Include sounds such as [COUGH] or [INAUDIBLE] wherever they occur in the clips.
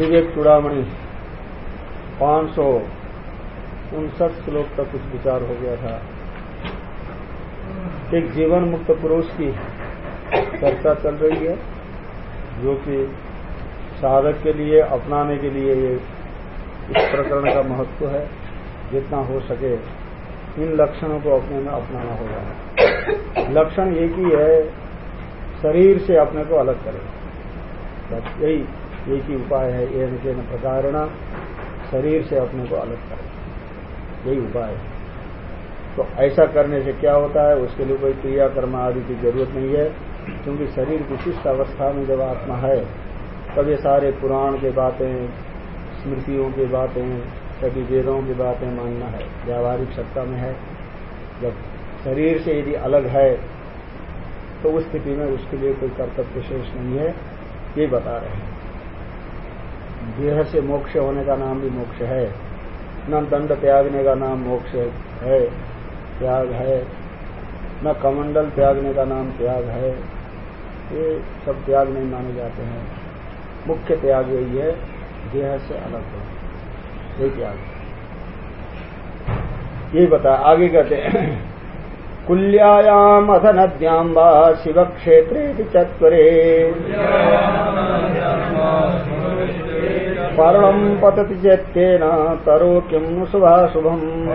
विवेक चूड़ामणि, पाँच सौ उनसठ श्लोक का कुछ विचार हो गया था। एक जीवन मुक्त पुरुष की चर्चा चल रही है, जो कि साधक के लिए, अपनाने के लिए ये इस प्रकरण का महत्व है, जितना हो सके इन लक्षणों को अपने में अपनाना होगा। लक्षण एक ही है, शरीर से अपने को अलग करें। यही एक ही उपाय है एन के प्रकार शरीर से अपने को अलग करें। यही उपाय है। तो ऐसा करने से क्या होता है, उसके लिए कोई क्रियाकर्म आदि की ज़रूरत नहीं है, क्योंकि शरीर विशिष्ट अवस्था में जब आत्मा है, तब ये सारे पुराण के बातें, स्मृतियों की बातें, सभी वेदों की बातें मानना है। व्यावहारिक सत्ता में है। जब शरीर से यदि अलग है तो उस स्थिति में उसके लिए कोई कर्तव्य शेष नहीं है, ये बता रहे हैं। देह से मोक्ष होने का नाम भी मोक्ष है। न दंड त्यागने का नाम मोक्ष है, त्याग है। न कमंडल त्यागने का नाम त्याग है। ये सब त्याग नहीं माने जाते हैं। मुख्य त्याग यही है, देह से अलग हो। यही त्याग। यही बता आगे कहते हैं। कुल्यायाम अथ नद्याम वा शिव क्षेत्रे चत्वरे। पर्णम पतति चेत्तेन तरो किं नु शुभाशुभम्।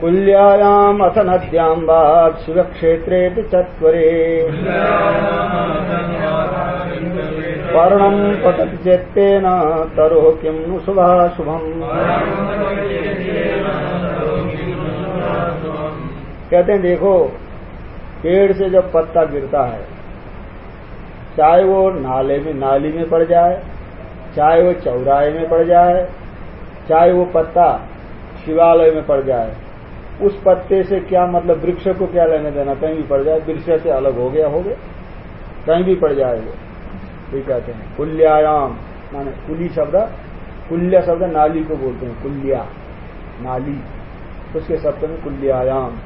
कुल्यायाम् अथ नद्याम् वा शिवक्षेत्रेऽपि चत्वरे। पर्णम् पतति चेत्तेन तरो किं नु शुभाशुभम् कहते हैं, देखो, पेड़ से जब पत्ता गिरता है, चाहे वो नाले में, नाली में पड़ जाए, चाहे वो चौराहे में पड़ जाए, चाहे वो पत्ता शिवालय में पड़ जाए, उस पत्ते से क्या मतलब वृक्ष को क्या लेने देना? कहीं भी पड़ जाए, वृक्ष से अलग हो गया हो गया। कहीं भी पड़ जाए वो ये कहते हैं। कुल्यायाम, माने कुली शब्द, कुल्य शब्द नाली को बोलते हैं, कुल्या, नाली। उसके शब्द में कुल्यायाम।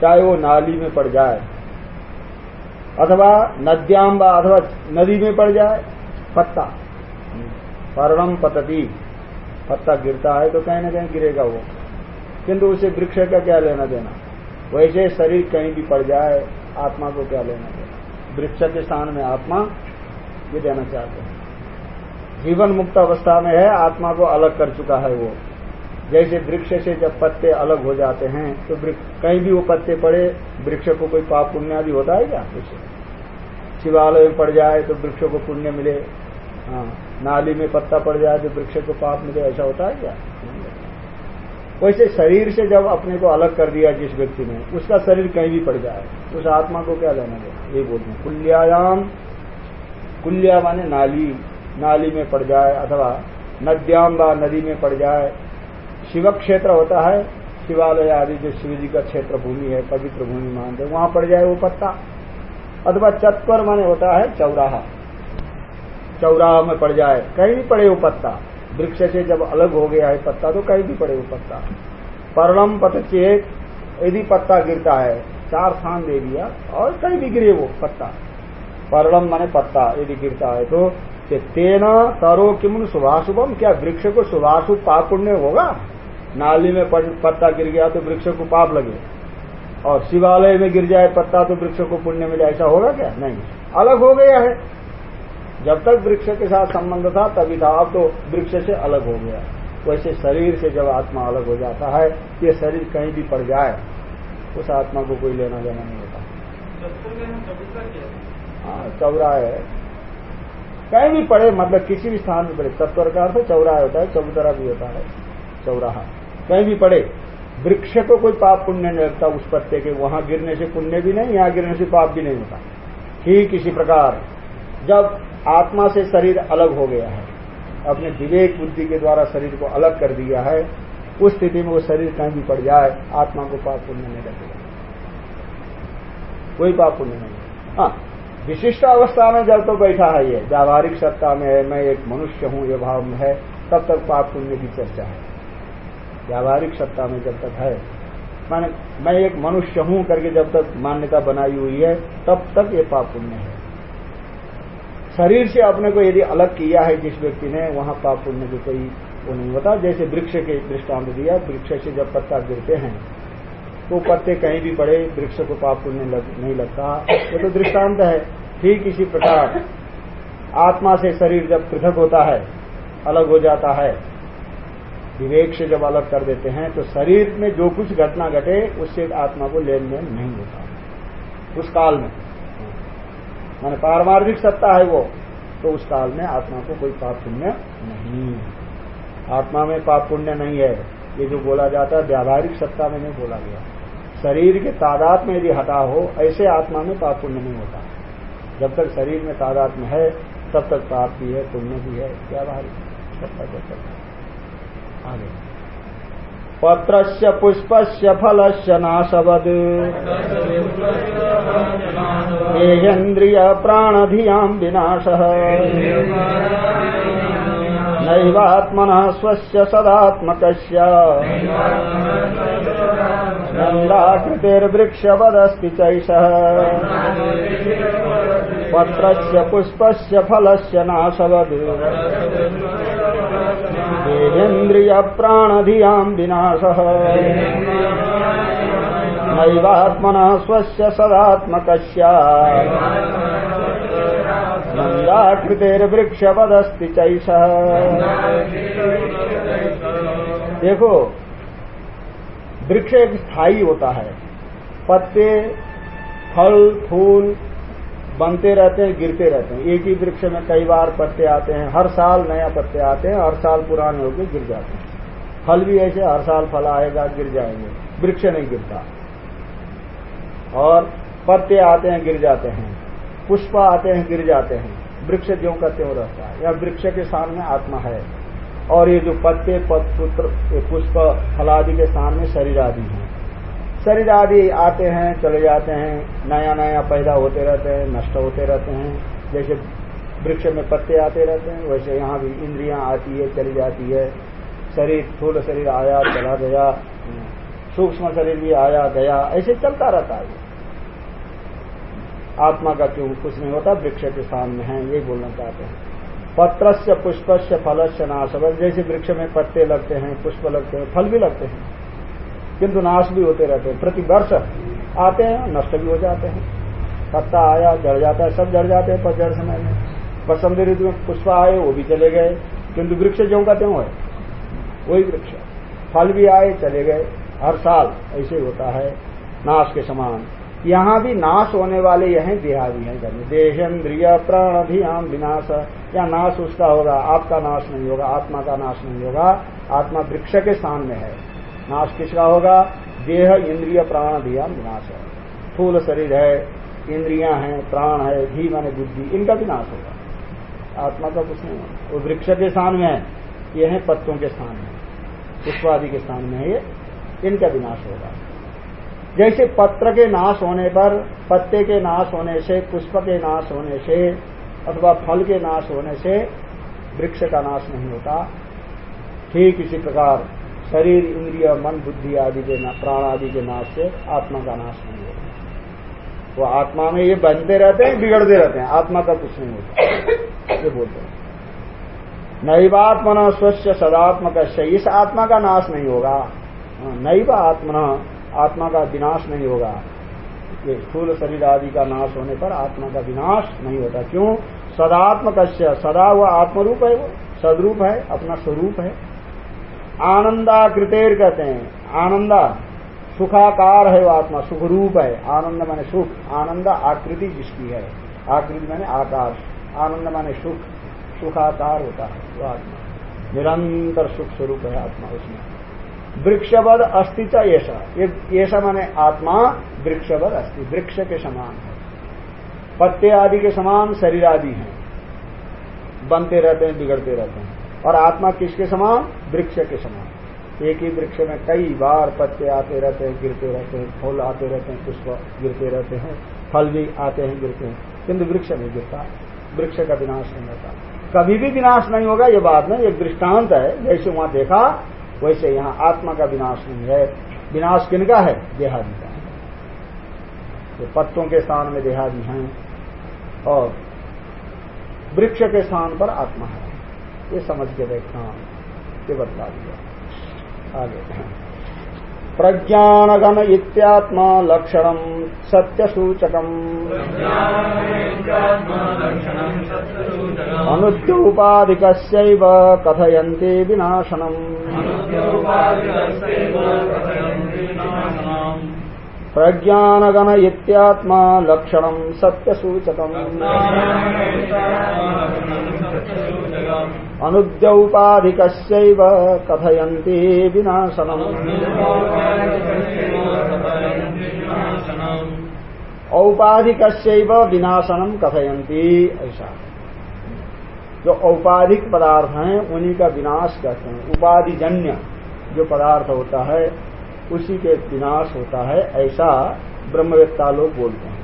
चाहे वो नाली में पड़ जाए, अथवा नद्याम व अथवा नदी में पड़ जाए, पत्ता। पर्णम पतती। पत्ता गिरता है तो कहीं ना कहीं गिरेगा वो। किंतु उसे वृक्ष का क्या लेना देना? वैसे शरीर कहीं भी पड़ जाए, आत्मा को क्या लेना देना? वृक्ष के स्थान में आत्मा ये देना चाहते हैं। जीवन मुक्त अवस्था में है, आत्मा को अलग कर चुका है वो। जैसे वृक्ष से जब पत्ते अलग हो जाते हैं तो कहीं भी वो पत्ते पड़े, वृक्ष को कोई पाप पुण्य आदि होता है क्या? कुछ शिवालय में पड़ जाए तो वृक्ष को पुण्य मिले। हाँ नाली में पत्ता पड़ जाए तो वृक्ष को पाप मिले, ऐसा होता है क्या? वैसे शरीर से जब अपने को अलग कर दिया जिस व्यक्ति ने, उसका शरीर कहीं भी पड़ जाए, उस आत्मा को क्या लेना देना? ये बोलते हैं कुल्यायाम कुल्या माने नाली नाली में पड़ जाए अथवा नद्याम व नदी में पड़ जाए। शिव क्षेत्र होता है, शिवालय आदि जो शिव जी का क्षेत्र भूमि है, पवित्र भूमि मानते वहाँ पड़ जाए वो पत्ता। अथवा चतवर माने होता है चौराहा। चौराहा में पड़ जाए, कहीं भी पड़े वो पत्ता। वृक्ष से जब अलग हो गया है पत्ता तो कहीं भी पड़े वो पत्ता। पर्णम पत चेत यदि पत्ता गिरता है, चार स्थान दे दिया और कहीं भी गिरे वो पत्ता। पर्णम माने पत्ता, यदि गिरता है तो। तेना तरो किम शुभाशुभम क्या वृक्ष को शुभाशुभ पाप पुण्य होगा? नाली में पत्ता गिर गया तो वृक्ष को पाप लगे। और शिवालय में गिर जाए पत्ता तो वृक्ष को पुण्य मिले, ऐसा होगा क्या? नहीं। अलग हो गया है। जब तक वृक्ष के साथ संबंध था, तभी था। अब तो वृक्ष से अलग हो गया। वैसे शरीर से जब आत्मा अलग हो जाता है, ये शरीर कहीं भी पड़ जाए, उस आत्मा को कोई लेना देना नहीं होता। हाँ चौरा है। कहीं भी पड़े मतलब किसी भी स्थान में पड़े तत्वर का अर्थ चौराहा होता है चौतरा भी होता है, चौराहा। कहीं भी पड़े वृक्ष को कोई पाप पुण्य नहीं लगता उस पत्ते के, वहाँ गिरने से पुण्य भी नहीं, यहाँ गिरने से पाप भी नहीं होता। ठीक इसी प्रकार, जब आत्मा से शरीर अलग हो गया है, अपने विवेक बुद्धि के द्वारा शरीर को अलग कर दिया है, उस स्थिति में वो शरीर कहीं भी पड़ जाए, आत्मा को पाप पुण्य नहीं लगेगा। कोई पाप पुण्य नहीं। हाँ विशिष्ट अवस्था में जब तो बैठा है ये। व्यावहारिक सत्ता में है, मैं एक मनुष्य हूँ, ये भाव में है, तब तक पाप पुण्य की चर्चा है। व्यावहारिक सत्ता में जब तक है, माने मैं एक मनुष्य हूँ करके जब तक मान्यता बनाई हुई है, तब तक ये पाप पुण्य है। शरीर से अपने को यदि अलग किया है जिस व्यक्ति ने, वहाँ पाप पुण्य की कोई वो नहीं होता। जैसे वृक्ष के दृष्टांत दिया, वृक्ष से जब पत्ता गिरते हैं तो पत्ते कहीं भी पड़े वृक्ष को पाप पुण्य लग, नहीं लगता। ये तो दृष्टांत है। ठीक इसी प्रकार। आत्मा से शरीर जब पृथक होता है अलग हो जाता है विवेक से जब अलग कर देते हैं तो शरीर में जो कुछ घटना घटे उससे आत्मा को लेन देन नहीं होता। उस काल में। माने पारमार्थिक सत्ता है वो तो उस काल में आत्मा को कोई पाप पुण्य नहीं। आत्मा में पाप पुण्य नहीं है। ये जो बोला जाता है व्यावहारिक सत्ता में नहीं बोला गया। शरीर के तादाद में यदि हटा हो, ऐसे आत्मा में पाप पुण्य नहीं होता। जब तक शरीर में तादाद में है, तब तक पाप भी है, पुण्य भी है। जब तक आगे। पत्रस्य पुष्पस्य फलस्य नाशवद् देहेन्द्रिय प्राणधियाम् विनाशः। नैवात्मनः स्वस्य सदात्मकस्य। नन्दाकृतिर्वृक्षवदस्ति चैषः। पत्रस्य पुष्पस्य फलस्य नाशवद् देहेन्द्रियप्राणधियाम् विनाशः। नैवात्मनः स्वस्य सदात्मकस्य। नन्दाकृतेर्वृक्षवदस्ति चैषः। देखो वृक्ष एक स्थायी होता है। पत्ते, फल, फूल बनते रहते हैं, गिरते रहते हैं। एक ही वृक्ष में कई बार पत्ते आते हैं। हर साल नया पत्ते आते हैं, हर साल पुराने होकर गिर जाते हैं। फल भी ऐसे, हर साल फल आएगा, गिर जाएँगे। वृक्ष नहीं गिरता। और पत्ते आते हैं, गिर जाते हैं। पुष्प आते हैं, गिर जाते हैं। वृक्ष ज्यो का त्यों रहता है। या वृक्ष के सामने आत्मा है। और ये जो पत्ते पुत्र पुष्प, फलादि के सामने शरीर आदि हैं। शरीर आदि आते हैं, चले जाते हैं नया नया पैदा होते रहते हैं, नष्ट होते रहते हैं। जैसे वृक्ष में पत्ते आते रहते हैं, वैसे यहाँ भी इंद्रियाँ आती है, चली जाती है। शरीर थूल शरीर आया, चला गया। सूक्ष्म शरीर भी आया, गया। ऐसे चलता रहता है। आत्मा का क्यों? कुछ नहीं होता, वृक्ष के सामने है ये बोलना चाहते हैं। पत्र से पुष्प से फल से नाशवल जैसे वृक्ष में पत्ते लगते हैं, पुष्प लगते हैं, फल भी लगते हैं, किंतु नाश भी होते रहते हैं। प्रति वर्ष आते हैं, नष्ट भी हो जाते हैं। पत्ता आया जड़ जाता है, सब जड़ जाते हैं पतझड़ समय में। बसंत ऋतु में पुष्प आए, वो भी चले गए। किंतु वृक्ष ज्यो का त्यों है। वही वृक्ष। फल भी आए, चले गए। हर साल ऐसे होता है, नाश के समान। यहाँ भी नाश होने वाले यह देहादि हैं देहेन्द्रिय प्राण अभियाम विनाश। या नाश उसका होगा? आपका नाश नहीं होगा, आत्मा का नाश नहीं होगा। आत्मा वृक्ष के स्थान में है। नाश किसका होगा? देह, इंद्रिय, प्राण धियाम विनाश है। स्थूल शरीर है, इंद्रियाँ हैं, प्राण है धी माने बुद्धि, इनका भी नाश होगा। आत्मा का कुछ नहीं होगा। वो वृक्ष के स्थान में है, ये है पत्तों के स्थान में पुष्पादि के स्थान में ये, इनका विनाश होगा। जैसे पत्र के नाश होने पर, पत्ते के नाश होने से, पुष्प के नाश होने से अथवा फल के नाश होने से वृक्ष का नाश नहीं होता। ठीक इसी प्रकार शरीर, इंद्रिय, मन, बुद्धि आदि के प्राण आदि के नाश से आत्मा का नाश नहीं होता। वो आत्मा में ये बनते रहते हैं, बिगड़ते रहते हैं। आत्मा का कुछ नहीं होता। ये बोलते हैं। नैवात्मन स्वच्छ सदात्मक इस आत्मा का नाश नहीं होगा। नैव आत्मना, आत्मा का विनाश नहीं होगा। ये स्थूल शरीर आदि का नाश होने पर आत्मा का विनाश नहीं होता। क्यों? सदात्मक सदा वह आत्मरूप है वो, सदरूप है, अपना स्वरूप है। आनंदाकृतेर कहते हैं, आनंदा, सुखाकार है वो आत्मा सुखरूप है। आनंद माने सुख, आनंद आकृति जिसकी है। आकृति माने आकार आनंद माने सुख, सुखाकार होता है वो आत्मा। निरंतर सुख स्वरूप है आत्मा उसमें। वृक्षवद अस्थित ऐसा ऐसा माने आत्मा, वृक्षवद अस्थि वृक्ष के समान। है पत्ते आदि के समान शरीर आदि हैं। बनते रहते हैं, बिगड़ते रहते हैं। और आत्मा किसके समान? वृक्ष के समान। एक ही वृक्ष में कई बार पत्ते आते रहते हैं, गिरते रहते हैं, फूल आते रहते हैं, पुष्प गिरते रहते हैं, फल भी आते हैं, गिरते हैं। किंतु वृक्ष नहीं गिरता। वृक्ष का विनाश नहीं होता। कभी भी विनाश नहीं होगा, ये बात नहीं एक दृष्टांत है। जैसे वहाँ देखा, वैसे यहाँ आत्मा का विनाश नहीं है। विनाश किनका है? देहादि का। तो पत्तों के स्थान में देहादि हैं। और वृक्ष के स्थान पर आत्मा है। ये समझ के देखना ये बता दिया। आगे। प्रज्ञानगण इत्यात्मा लक्षण सत्यसूचकम अनुद्योपाधिक कथयन्ते विनाशनम् प्रज्ञानगण इत्यात्मा लक्षण सत्यसूचकम्। अनुद्यौपाधिक कथयन्ति विनाशनम्। औपाधिक विनाशनम कथयंती ऐसा। जो औपाधिक पदार्थ हैं, उन्हीं का विनाश कहते हैं। उपाधिजन्य जो पदार्थ होता है उसी के विनाश होता है, ऐसा ब्रह्मवेत्ता लोग बोलते हैं।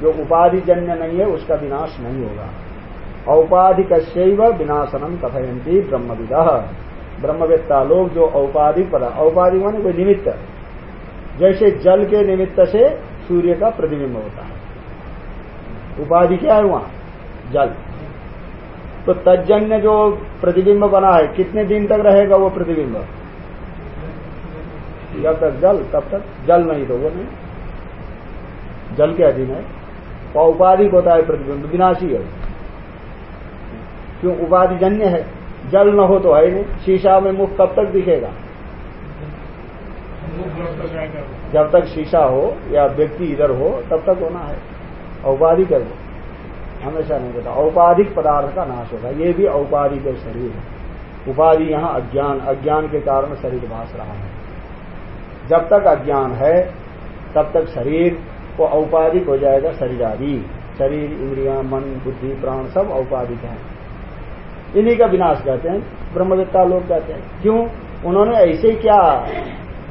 जो उपाधि जन्य नहीं है, उसका विनाश नहीं होगा। औपाधिक विनाशनम कथयंती ब्रह्मविद। ब्रह्मवेत्ता लोग जो औपाधिक पदार्थ औपाधिक माने कोई निमित्त। जैसे जल के निमित्त से सूर्य का प्रतिबिंब होता है। उपाधि क्या है वहाँ? जल। तो तजन्य जो प्रतिबिंब बना है, कितने दिन तक रहेगा वो प्रतिबिंब? जब तक जल, तब तक जल नहीं तो वो नहीं। जल के अधीन है। उपाधिक होता है प्रतिबिंब, विनाशी है। क्यों? उपाधि जन्य है। जल न हो तो है नहीं। शीशा में मुख कब तक दिखेगा? जब तक शीशा हो या व्यक्ति इधर हो, तब तक होना है। औपाधिक है? वो हमेशा नहीं होता औपाधिक पदार्थ का नाश होगा। ये भी औपाधिक शरीर है। उपाधि यहाँ अज्ञान अज्ञान के कारण शरीर भाष रहा है। जब तक अज्ञान है, तब तक शरीर वो औपाधिक हो जाएगा शरीर आदि शरीर, इंद्रिया, मन, बुद्धि, प्राण सब औपाधिक है। इन्हीं का विनाश कहते हैं। ब्रह्मविद्ता लोग कहते हैं। क्यों? उन्होंने ऐसे क्या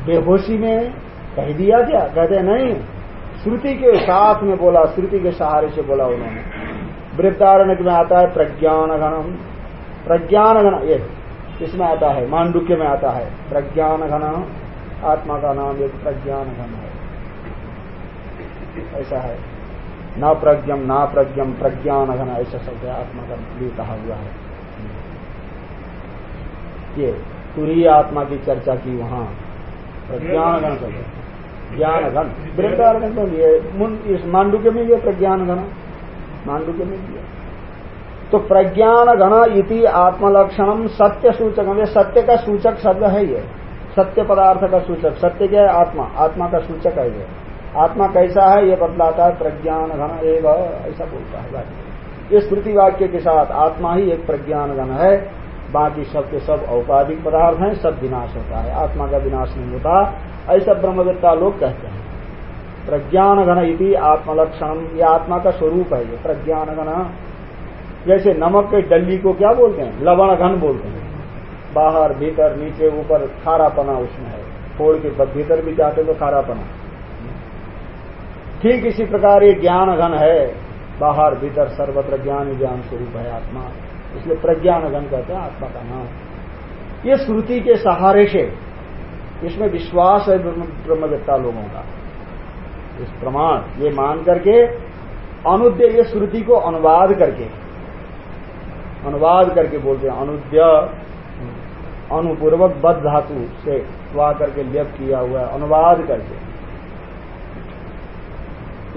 बेहोशी में कह दिया क्या? कहते हैं, नहीं। श्रुति के साथ में बोला, श्रुति के सहारे से बोला उन्होंने। वृद्धारण में आता है प्रज्ञान घनम प्रज्ञान घन ये इसमें आता है? मांडुक्य में आता है। प्रज्ञान घन आत्मा का नाम एक प्रज्ञान घन है ऐसा है। न प्रज्ञम ना प्रज्ञम प्रज्ञान घन ऐसा शब्द है आत्मा का लिए कहा हुआ है। ये तुरी आत्मा की चर्चा की वहाँ। प्रज्ञान घन शब्द ज्ञान घन वृद्धारण तो ये इस मांडुक्य में ये प्रज्ञान घन के में दिया तो प्रज्ञान घन इति आत्मलक्षणम सत्य सूचक सत्य का सूचक शब्द है ये। सत्य पदार्थ का सूचक। सत्य क्या है? आत्मा। आत्मा का सूचक है ये। आत्मा कैसा है? ये बतलाता है प्रज्ञान घन एक ऐसा बोलता है ये स्मृति वाक्य के साथ आत्मा ही एक प्रज्ञान घन है। बाकी सब के सब औपाधिक पदार्थ हैं, सब विनाश होता है। आत्मा का विनाश नहीं होता। ऐसा ब्रह्मविद्ता लोग कहते हैं। प्रज्ञान घन इति आत्मलक्षण ये आत्मा का स्वरूप है ये, प्रज्ञान घन। जैसे नमक के डल्ली को क्या बोलते हैं? लवण घन बोलते हैं। बाहर, भीतर, नीचे, ऊपर, खारापना उसमें है। फोड़ के भीतर भी जाते तो खारापना। ठीक इसी प्रकार ये ज्ञान घन है। बाहर, भीतर सर्वत्र ज्ञान ज्ञान स्वरूप है आत्मा। इसलिए प्रज्ञान घन कहते हैं आत्मा का नाम। ये श्रुति के सहारे से इसमें विश्वास है ब्रह्मवेत्ता लोगों का। इस प्रमाण ये मान करके, अनुद्य ये श्रुति को अनुवाद करके अनुवाद करके बोलते हैं, अनुद्य अनुपूर्वक बद धातु से वा करके लेप किया हुआ है, अनुवाद करके।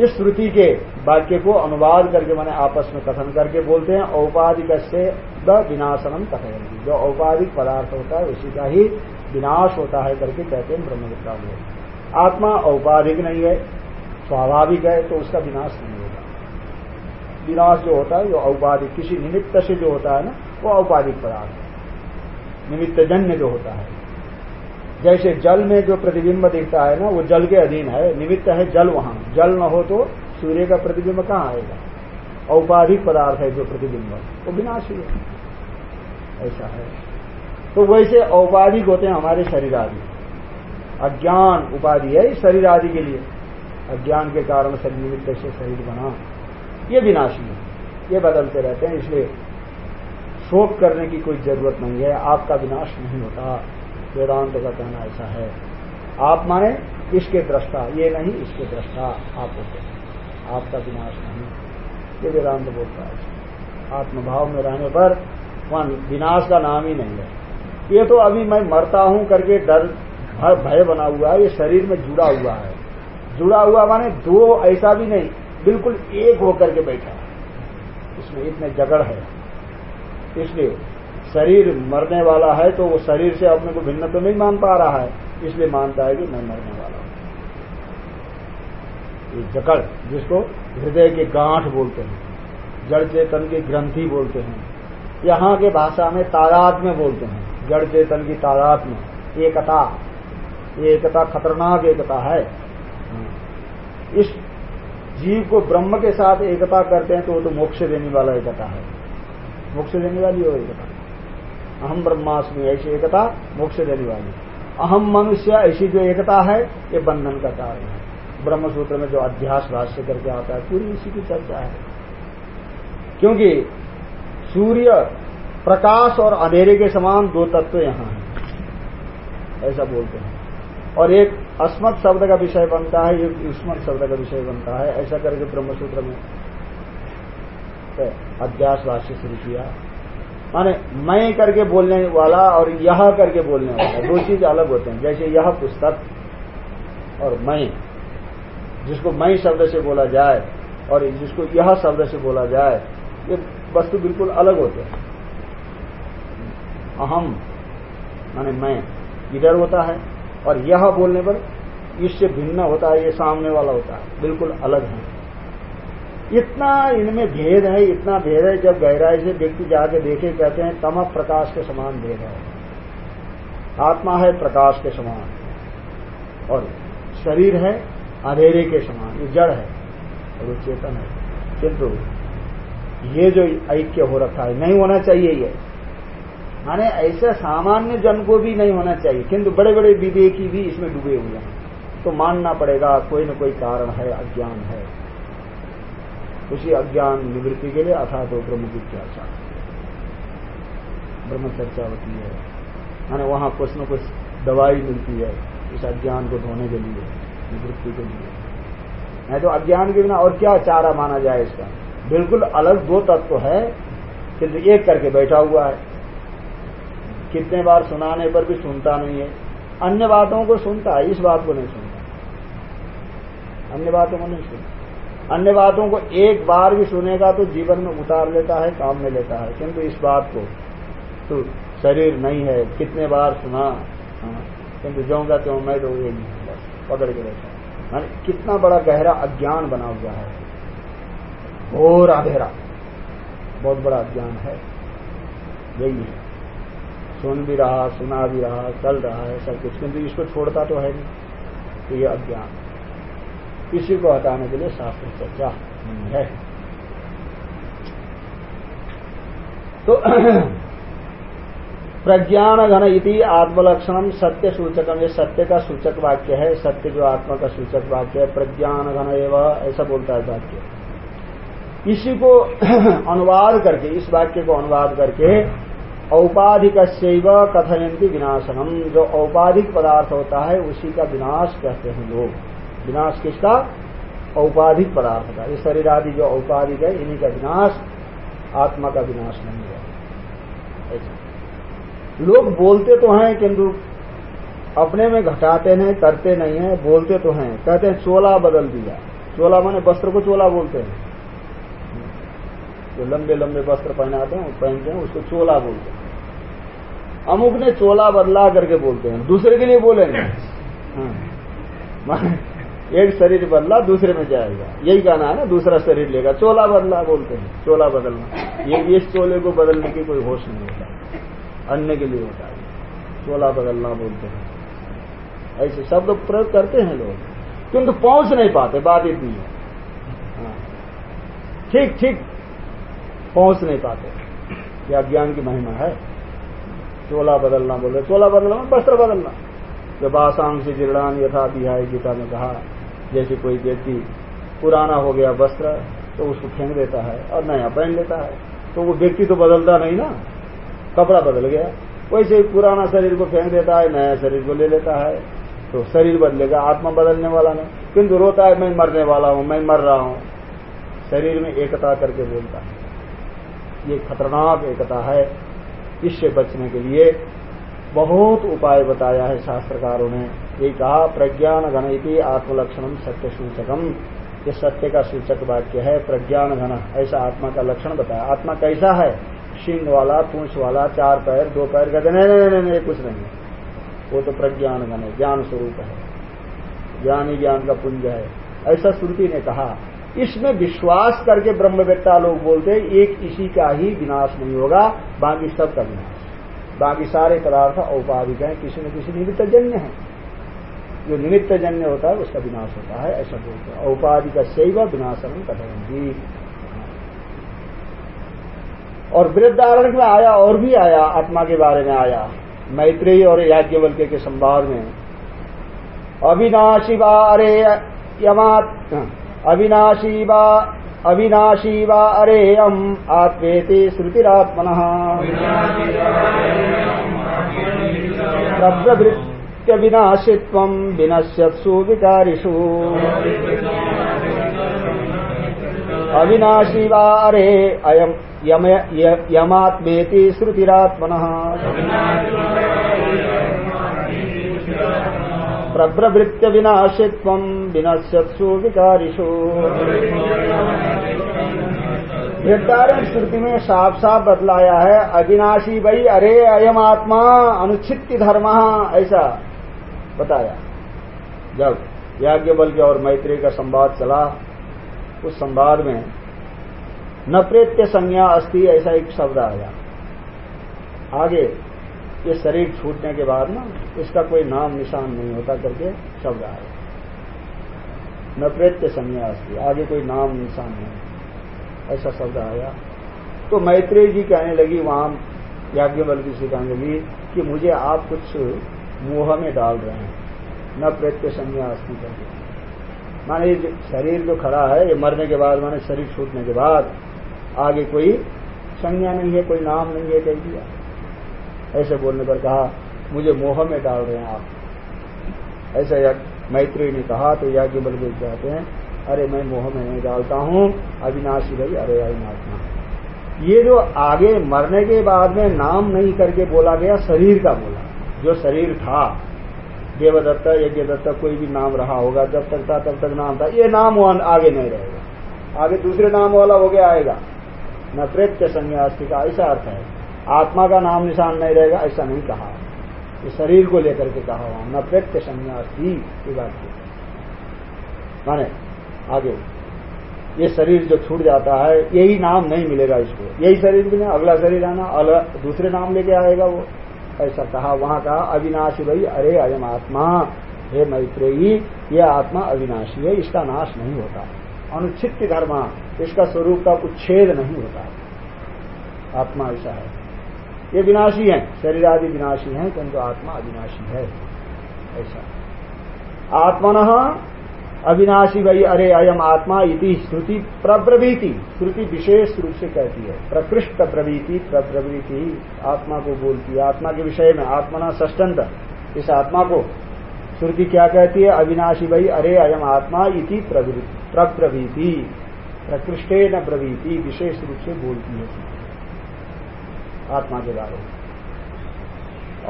इस श्रुति के वाक्य को अनुवाद करके मैंने आपस में कथन करके बोलते हैं औपाधिक से द विनाशनम कथयंगी जो औपाधिक पदार्थ होता है, उसी का ही विनाश होता है करके कहते हैं ब्रह्मविद्या लोग आत्मा औपाधिक नहीं है, स्वाभाविक है तो उसका विनाश नहीं होगा। विनाश जो होता है जो औपाधिक, किसी निमित्त से जो होता है ना, वो औपाधिक पदार्थ है निमित्तजन्य जो होता है। जैसे जल में जो प्रतिबिंब दिखता है ना, वो जल के अधीन है। निमित्त है जल वहाँ। जल न हो तो सूर्य का प्रतिबिंब कहाँ आएगा? औपाधिक पदार्थ है जो प्रतिबिंब। वो विनाशी है। ऐसा है। तो वैसे औपाधिक होते हैं हमारे शरीर आदि। अज्ञान उपाधि है शरीर आदि के लिए। अज्ञान के कारण निमित्त से शरीर बना। ये विनाशी है। ये बदलते रहते हैं, इसलिए शोक करने की कोई ज़रूरत नहीं है, आपका विनाश नहीं होता। वेदांत का कहना ऐसा है। आप माने इसके दृष्टा, ये नहीं इसके दृष्टा, आप होते हैं। आपका विनाश नहीं। ये वेदांत बोलता है। आत्मभाव में रहने पर वहाँ विनाश का नाम ही नहीं है। ये तो अभी मैं मरता हूँ करके डर, भय बना हुआ है। ये शरीर में जुड़ा हुआ है। जुड़ा हुआ माने दो ऐसा भी नहीं, बिल्कुल एक होकर के बैठा है। इसमें इतने जगड़ है। इसलिए शरीर मरने वाला है तो वो शरीर से अपने को भिन्न तो नहीं मान पा रहा है, इसलिए मानता है कि मैं मरने वाला हूँ। ये जकड़, जिसको हृदय के गांठ बोलते हैं, जड़ चेतन की ग्रंथि बोलते हैं, यहाँ के भाषा में तादात में बोलते हैं, जड़ चेतन की तादात में एकता एकता खतरनाक एकता है। इस जीव को ब्रह्म के साथ एकता करते हैं तो वो तो मोक्ष देने वाला एकता है। मोक्ष देने वाली हो एकता। अहम ब्रह्मास्मि, ऐसी एकता मोक्ष देने वाली। अहम मनुष्य, ऐसी जो एकता है, ये बंधन का कारण है। ब्रह्म सूत्र में जो अध्यास भाष्य करके आता है, पूरी इसी की चर्चा है। क्योंकि सूर्य, प्रकाश और अंधेरे के समान दो तत्व यहाँ हैं। ऐसा बोलते हैं। और एक अस्मत शब्द का विषय बनता है, एक युष्मत शब्द का विषय बनता है। ऐसा करके ब्रह्मसूत्र में अध्यास भाष्य शुरू किया। माने मैं करके बोलने वाला और यह करके बोलने वाला, दो चीज़ अलग होते हैं। जैसे यह पुस्तक और मैं, जिसको मैं शब्द से बोला जाए और जिसको यह शब्द से बोला जाए, ये वस्तु बिल्कुल अलग होते हैं। अहम, माने मैं, इधर होता है और यह बोलने पर इससे भिन्न होता है, ये सामने वाला होता है। बिल्कुल अलग है। इतना इनमें भेद है, इतना भेद है, जब गहराई से व्यक्ति जाके देखे, कहते हैं, तम प्रकाश के समान भेद है। आत्मा है प्रकाश के समान। और शरीर है अंधेरे के समान। ये जड़ है, और वो चेतन है। किंतु ये जो ऐक्य हो रखा है, नहीं होना चाहिए ये। माने ऐसे सामान्य जन को भी नहीं होना चाहिए। किंतु बड़े बड़े विवेकी भी इसमें डूबे हुए हैं। तो मानना पड़ेगा, कोई न कोई कारण है, अज्ञान है। उसी अज्ञान निवृत्ति के लिए अथा तो ब्रह्म जिज्ञासा ब्रह्म चर्चा होती है। माने वहाँ कुछ न कुछ दवाई मिलती है इस अज्ञान को धोने के लिए, निवृत्ति के लिए। नहीं तो अज्ञान के बिना और क्या चारा माना जाए इसका? बिल्कुल अलग दो तत्व है किंतु एक करके बैठा हुआ है। कितने बार सुनाने पर भी सुनता नहीं है। अन्य बातों को सुनता है, इस बात को नहीं सुनता। अन्य बातों को नहीं सुनता। अन्य बातों को एक बार भी सुनेगा तो जीवन में उतार लेता है काम में लेता है। किंतु इस बात को तो शरीर नहीं है। कितने बार सुना हाँ, किंतु जाऊँगा तो मैं तो बस पकड़ के बैठा मान कितना बड़ा गहरा अज्ञान बना हुआ है। और अंधेरा। बहुत बड़ा अज्ञान है। यही है। सुन भी रहा सुना भी रहा चल रहा है सब कुछ। किंतु इसको छोड़ता तो है नहीं। तो ये अज्ञान। इसी को हटाने के लिए शास्त्र चर्चा है। तो [CLEARS THROAT] प्रज्ञान घन इति आत्मलक्षणम सत्य सूचकम ये सत्य का सूचक वाक्य है सत्य जो आत्मा का सूचक वाक्य है प्रज्ञान घन एवं ऐसा बोलता है वाक्य। इसी को [CLEARS THROAT] अनुवाद करके इस वाक्य को अनुवाद करके औपाधिक कथयंती विनाशनम। जो औपाधिक पदार्थ होता है उसी का विनाश कहते हैं लोग। विनाश किसका? औपाधिक पदार्थ का। ये शरीर आदि जो औपाधिक है, इन्हीं का विनाश, आत्मा का विनाश नहीं है। लोग बोलते तो हैं, किंतु अपने में घटाते नहीं, करते नहीं है, बोलते तो हैं। कहते हैं, चोला बदल दिया। चोला माने वस्त्र को चोला बोलते हैं। जो लंबे लंबे वस्त्र पहनाते हैं पहनते हैं, उसको चोला बोलते हैं। अमुक ने चोला बदला करके बोलते हैं। दूसरे के लिए बोलेंगे। हाँ। एक शरीर बदला, दूसरे में जाएगा। यही कहना है ना, दूसरा शरीर लेगा। चोला बदला बोलते हैं। चोला बदलना। ये इस चोले को बदलने की कोई होश नहीं होता। अन्य के लिए होता है। चोला बदलना बोलते हैं। ऐसे शब्द प्रयोग करते हैं लोग। किंतु पहुँच नहीं पाते, बात इतनी है। हाँ। ठीक ठीक। पहुँच नहीं पाते। ये अज्ञान की महिमा है? चोला बदलना बोल रहे चोला बदलना, वस्त्र बदलना। जब आसाम से जीर्णान यथा है गीता में कहा जैसे कोई व्यक्ति पुराना हो गया वस्त्र तो उसको फेंक देता है और नया पहन लेता है। तो वो व्यक्ति तो बदलता नहीं ना। कपड़ा बदल गया। वैसे ही पुराना शरीर को फेंक देता है, नया शरीर को ले लेता है। तो शरीर बदलेगा, आत्मा बदलने वाला नहीं। किंतु रोता है, मैं मरने वाला हूँ, मैं मर रहा हूँ। शरीर में एकता करके बोलता है। ये खतरनाक एकता है। इससे बचने के लिए बहुत उपाय बताया है शास्त्रकारों ने। ये कहा प्रज्ञान घन इति आत्मलक्षण सत्य सूचकम ये सत्य का सूचक वाक्य है प्रज्ञान घन ऐसा आत्मा का लक्षण बताया। आत्मा कैसा है? सिंह वाला, पूछ वाला, चार पैर, दो पैर कहते नहीं नहीं नहीं नहीं कुछ नहीं वो तो प्रज्ञान घन है, ज्ञान स्वरूप है। ज्ञान ही ज्ञान का पुंज है। ऐसा श्रुति ने कहा, इसमें विश्वास करके ब्रह्मवेत्ता लोग बोलते एक इसी का ही विनाश नहीं होगा, बाकी सब का विनाश बाकी सारे पदार्थ औपाधिक हैं, किसी न किसी निमित्त जन्य है। जो निमित्त जन्य होता है उसका विनाश होता है ऐसा बोलते हैं। औपाधिक शैव विनाशन कथयंती और वृद्धारण में आया और भी आया आत्मा के बारे में आया मैत्रेयी और याज्ञवल्क्य के संवाद में। अविनाशी वा अरे यमात अविनाशी वा अविनाशी वा अरेयम आत्मेति श्रुतिरात्मन। प्रवृत्य विनाशित्व विनश्यत्सु विकारिषु अविनाशी वा अरे अयम यमात्मेति श्रुतिरात्मन। प्रभृवृत्य विनाशित्व विनश्यत्सु विकारिषु वृद्धारण श्रुति में साफ़ साफ़ बतलाया है, अविनाशी भाई अरे अयम आत्मा अनुच्छित धर्म, ऐसा। बताया। जब याज्ञबल के और मैत्री का संवाद चला, उस संवाद में न प्रेत्य संज्ञा अस्थि ऐसा एक शब्द आया। आगे, ये शरीर छूटने के बाद ना, इसका कोई नाम निशान नहीं होता करके शब्द आया। न प्रेत्य संज्ञा अस्थि आगे कोई नाम निशान नहीं। ऐसा शब्द आया। तो मैत्री जी कहने लगी वहाँ याज्ञबल की से कहने लगी कि मुझे आप कुछ मोह में डाल रहे हैं। न प्रेत्य संज्ञा अस्थि करके। माने ये शरीर जो खड़ा है, ये मरने के बाद, माने शरीर छूटने के बाद, आगे कोई संज्ञा नहीं है, कोई नाम नहीं है, कह दिया। ऐसे बोलने पर कहा, मुझे मोह में डाल रहे हैं आप। ऐसा मैत्री ने कहा तो याज्ञ बल कहते हैं, अरे मैं मोह में नहीं डालता हूँ, अविनाशी भाई, अरे अविनाशना ये जो आगे मरने के बाद में नाम नहीं करके बोला गया, शरीर का बोला। जो शरीर था, देवदत्त यज्ञ दत्त कोई भी नाम रहा होगा, जब तक था, तब तक नाम था। ये नाम आगे नहीं रहेगा। आगे दूसरे नाम वाला हो गया, आएगा। न प्रेत्य संन्यास्ति का, ऐसा अर्थ है। आत्मा का नाम निशान नहीं रहेगा, ऐसा नहीं कहा। ये शरीर को लेकर के कहा वहाँ न प्रत्य संन्यासी की बात माने, आगे, ये शरीर जो छूट जाता है, यही नाम नहीं मिलेगा इसको। यही शरीर भी नहीं, अगला शरीर आना दूसरे नाम लेके आएगा वो। ऐसा कहा, वहाँ कहा, अविनाशी भाई, अरे, अयम आत्मा, हे मैत्रेयी यह आत्मा अविनाशी है, इसका नाश नहीं होता। अनुच्छित धर्म, इसका स्वरूप का उच्छेद नहीं होता। आत्मा ऐसा है। ये विनाशी है, शरीर आदि विनाशी है, किंतु आत्मा अविनाशी है। ऐसा। आत्मन अविनाशी वही अरे अयम आत्मा इति श्रुति प्रब्रवीति। श्रुति विशेष रूप से कहती है। प्रकृष्ट प्रवीति प्रब्रवीति आत्मा को बोलती है। आत्मा के विषय में आत्मना ष्टंत इस आत्मा को श्रुति क्या कहती है? अविनाशी वही अरे अयम आत्मा इति प्रब्रवीति। प्रकृष्टे न प्रवीति विशेष रूप से बोलती है। आत्मा के बारे में।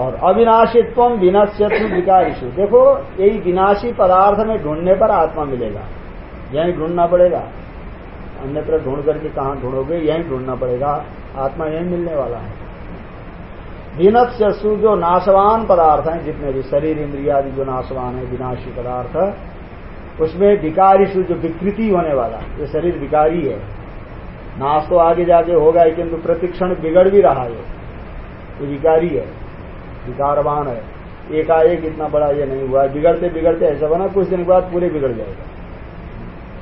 और अविनाशित्व विनश्यत्व विकारिशु देखो, यही विनाशी पदार्थ में ढूँढने पर आत्मा मिलेगा। यही ढूंढना पड़ेगा। अन्यत्र ढूंढ करके कहा ढूंढोगे, यही ढूंढना पड़ेगा। आत्मा यही मिलने वाला है। विनश्यसु जो नाशवान पदार्थ हैं, जितने भी शरीर इंद्रिया जो नाशवान है, विनाशी पदार्थ, उसमें विकारिशु जो विकृति होने वाला ये शरीर विकारी है, नाश तो आगे जाके होगा किंतु प्रतिक्षण बिगड़ भी रहा है। विकारी है। विकारवान है। एकाएक इतना बड़ा ये नहीं हुआ। बिगड़ते बिगड़ते ऐसा बना, कुछ दिन के बाद पूरे बिगड़ जाएगा।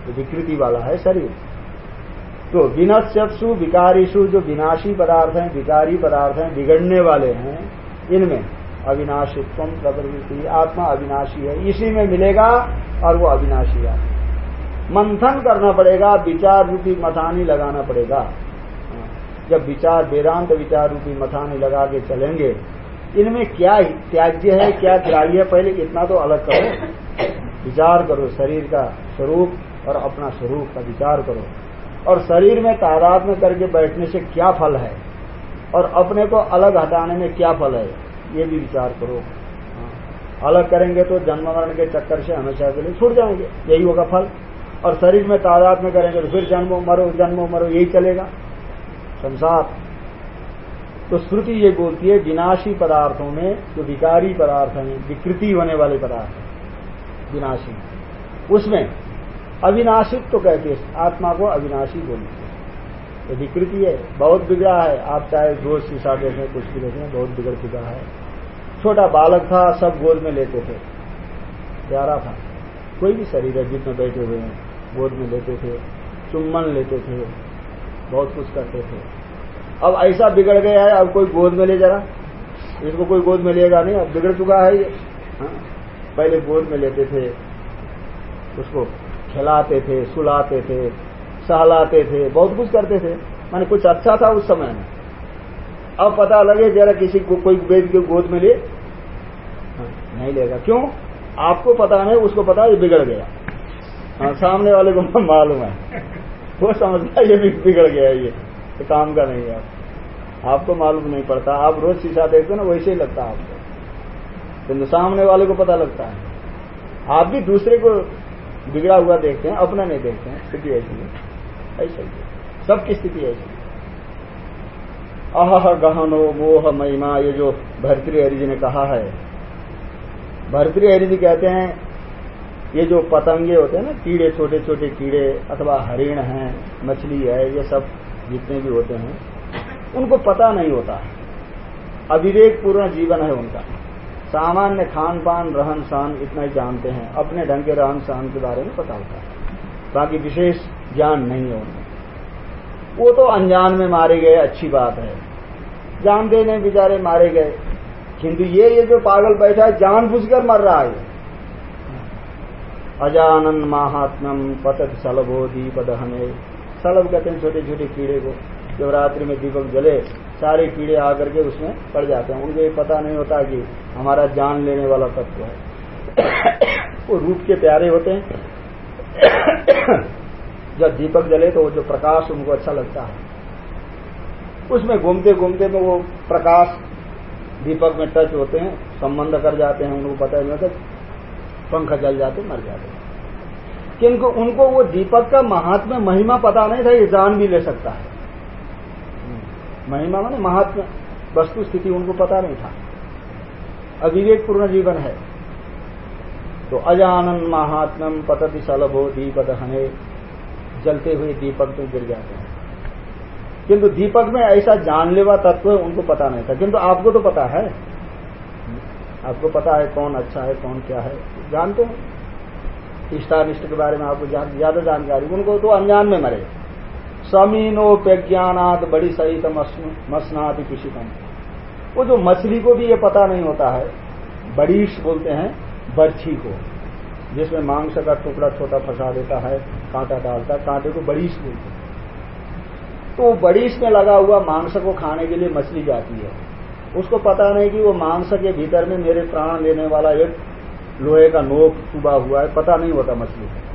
तो विकृति वाला है शरीर। तो विनश्यु विकारीशु जो विनाशी पदार्थ हैं, विकारी पदार्थ हैं, बिगड़ने वाले हैं, इनमें अविनाशित्व प्रवृत्ति, आत्मा अविनाशी है। इसी में मिलेगा और वो अविनाशी है। मंथन करना पड़ेगा, विचार रूपी मथानी लगाना पड़ेगा। जब विचार, वेदांत विचार रूपी मथानी लगा के चलेंगे इनमें क्या त्याज्य है, क्या ग्राह्य है, पहले इतना तो अलग करो। विचार करो शरीर का स्वरूप और अपना स्वरूप का विचार करो। और शरीर में तादाद में करके बैठने से क्या फल है? और अपने को अलग हटाने में क्या फल है? ये भी विचार करो। अलग करेंगे तो जन्म मरण के चक्कर से हमेशा के लिए छूट जाएँगे। यही होगा फल। और शरीर में तादाद में करेंगे तो फिर जन्मो मरो जन्मो मरो, यही चलेगा। संसार तो श्रुति ये बोलती है, विनाशी पदार्थों में जो विकारी पदार्थ हैं, विकृति होने वाले पदार्थ विनाशी। उसमें अविनाशित तो कहते हैं, आत्मा को अविनाशी बोलते हैं। ये विकृति है, बहुत बिगड़ा है। आप चाहे रोज शीशा देखें, कुछ भी देखें, बहुत बिगड़ चुका है। छोटा बालक था, सब गोद में लेते थे। प्यारा था। कोई भी शरीर है जितने बैठे हुए हैं, गोद में लेते थे, चुम्बन लेते थे, बहुत कुछ करते थे। अब ऐसा बिगड़ गया है अब कोई गोद में ले जरा इसको कोई गोद में लेगा नहीं अब बिगड़ चुका है ये। हाँ? पहले गोद में लेते थे उसको खिलाते थे सुलाते थे सहलाते थे बहुत कुछ करते थे। माने कुछ अच्छा था उस समय में। अब पता लगे जरा किसी को कोई बेद के गोद में ले। हाँ, नहीं लेगा। क्यों? आपको पता नहीं उसको पता ये बिगड़ गया। हाँ सामने वाले को मालूम है। वो समझता ये भी बिगड़ गया ये। तो काम का नहीं है आपको। मालूम नहीं पड़ता। आप रोज शीशा देखते ना, वैसे ही लगता है आपको। किंतु तो सामने वाले को पता लगता है। आप भी दूसरे को बिगड़ा हुआ देखते हैं, अपना नहीं देखते हैं, स्थिति ऐसी है। ऐसा ही सबकी स्थिति ऐसी अह गहनो मोह महिमा ये जो भरतृहरि जी ने कहा है। भरतृहरि जी कहते हैं, ये जो पतंगे होते हैं ना, कीड़े छोटे छोटे कीड़े अथवा हरिण हैं, मछली है, ये सब जितने भी होते हैं, उनको पता नहीं होता। है अविवेक पूर्ण जीवन है उनका। सामान्य खान पान रहन सहन इतना ही जानते हैं। अपने ढंग के रहन सहन के बारे में पता होता है। बाकी विशेष ज्ञान नहीं है उनमें। वो तो अनजान में मारे गए, अच्छी बात है। जानते नहीं, बेचारे मारे गए। किंतु ये ये जो पागल बैठा है जान बुझकर मर रहा है। अजानन महात्मम पतत सलभो दीप दहने सलब कहते हैं छोटे छोटे कीड़े को जब रात्रि में दीपक जले, सारे कीड़े आकर के उसमें पड़ जाते हैं। उनको ये पता नहीं होता कि हमारा जान लेने वाला तत्व है। वो रूप के प्यारे होते हैं। जब दीपक जले तो वो जो प्रकाश उनको अच्छा लगता है। उसमें घूमते घूमते में वो प्रकाश दीपक में टच होते हैं, संबंध कर जाते हैं, उनको पता नहीं होता, पंख जल जाते, मर जाते हैं। किंतु उनको वो दीपक का महात्मा, महिमा पता नहीं था, ये जान भी ले सकता है। महिमा माने महात्मा, वस्तु स्थिति उनको पता नहीं था। अविवेक पूर्ण जीवन है। तो अजानन महात्मम पतति सलभो दीप दहने जलते हुए दीपक में गिर जाते हैं। किंतु दीपक में ऐसा जानलेवा तत्व उनको पता नहीं था। किंतु आपको तो पता है। आपको पता है कौन अच्छा है, कौन क्या है। जानते हैं। इष्टानिष्ट के बारे में आपको ज़्यादा जानकारी, उनको तो अनजान में मरे। समीनोप्यज्ञानात बड़ी सहित मसनाति कुशितम। वो जो मछली को भी ये पता नहीं होता है, बड़ीश बोलते हैं, बर्छी को, जिसमें मांस का टुकड़ा छोटा फंसा देता है, कांटा डालता है, कांटे को बड़ीश बोलते हैं। तो बड़ीश में लगा हुआ मांस को खाने के लिए मछली जाती है। उसको पता नहीं कि वो मांस के भीतर में मेरे प्राण लेने वाला एक लोहे का नोक चुबा हुआ है, पता नहीं होता मछली को।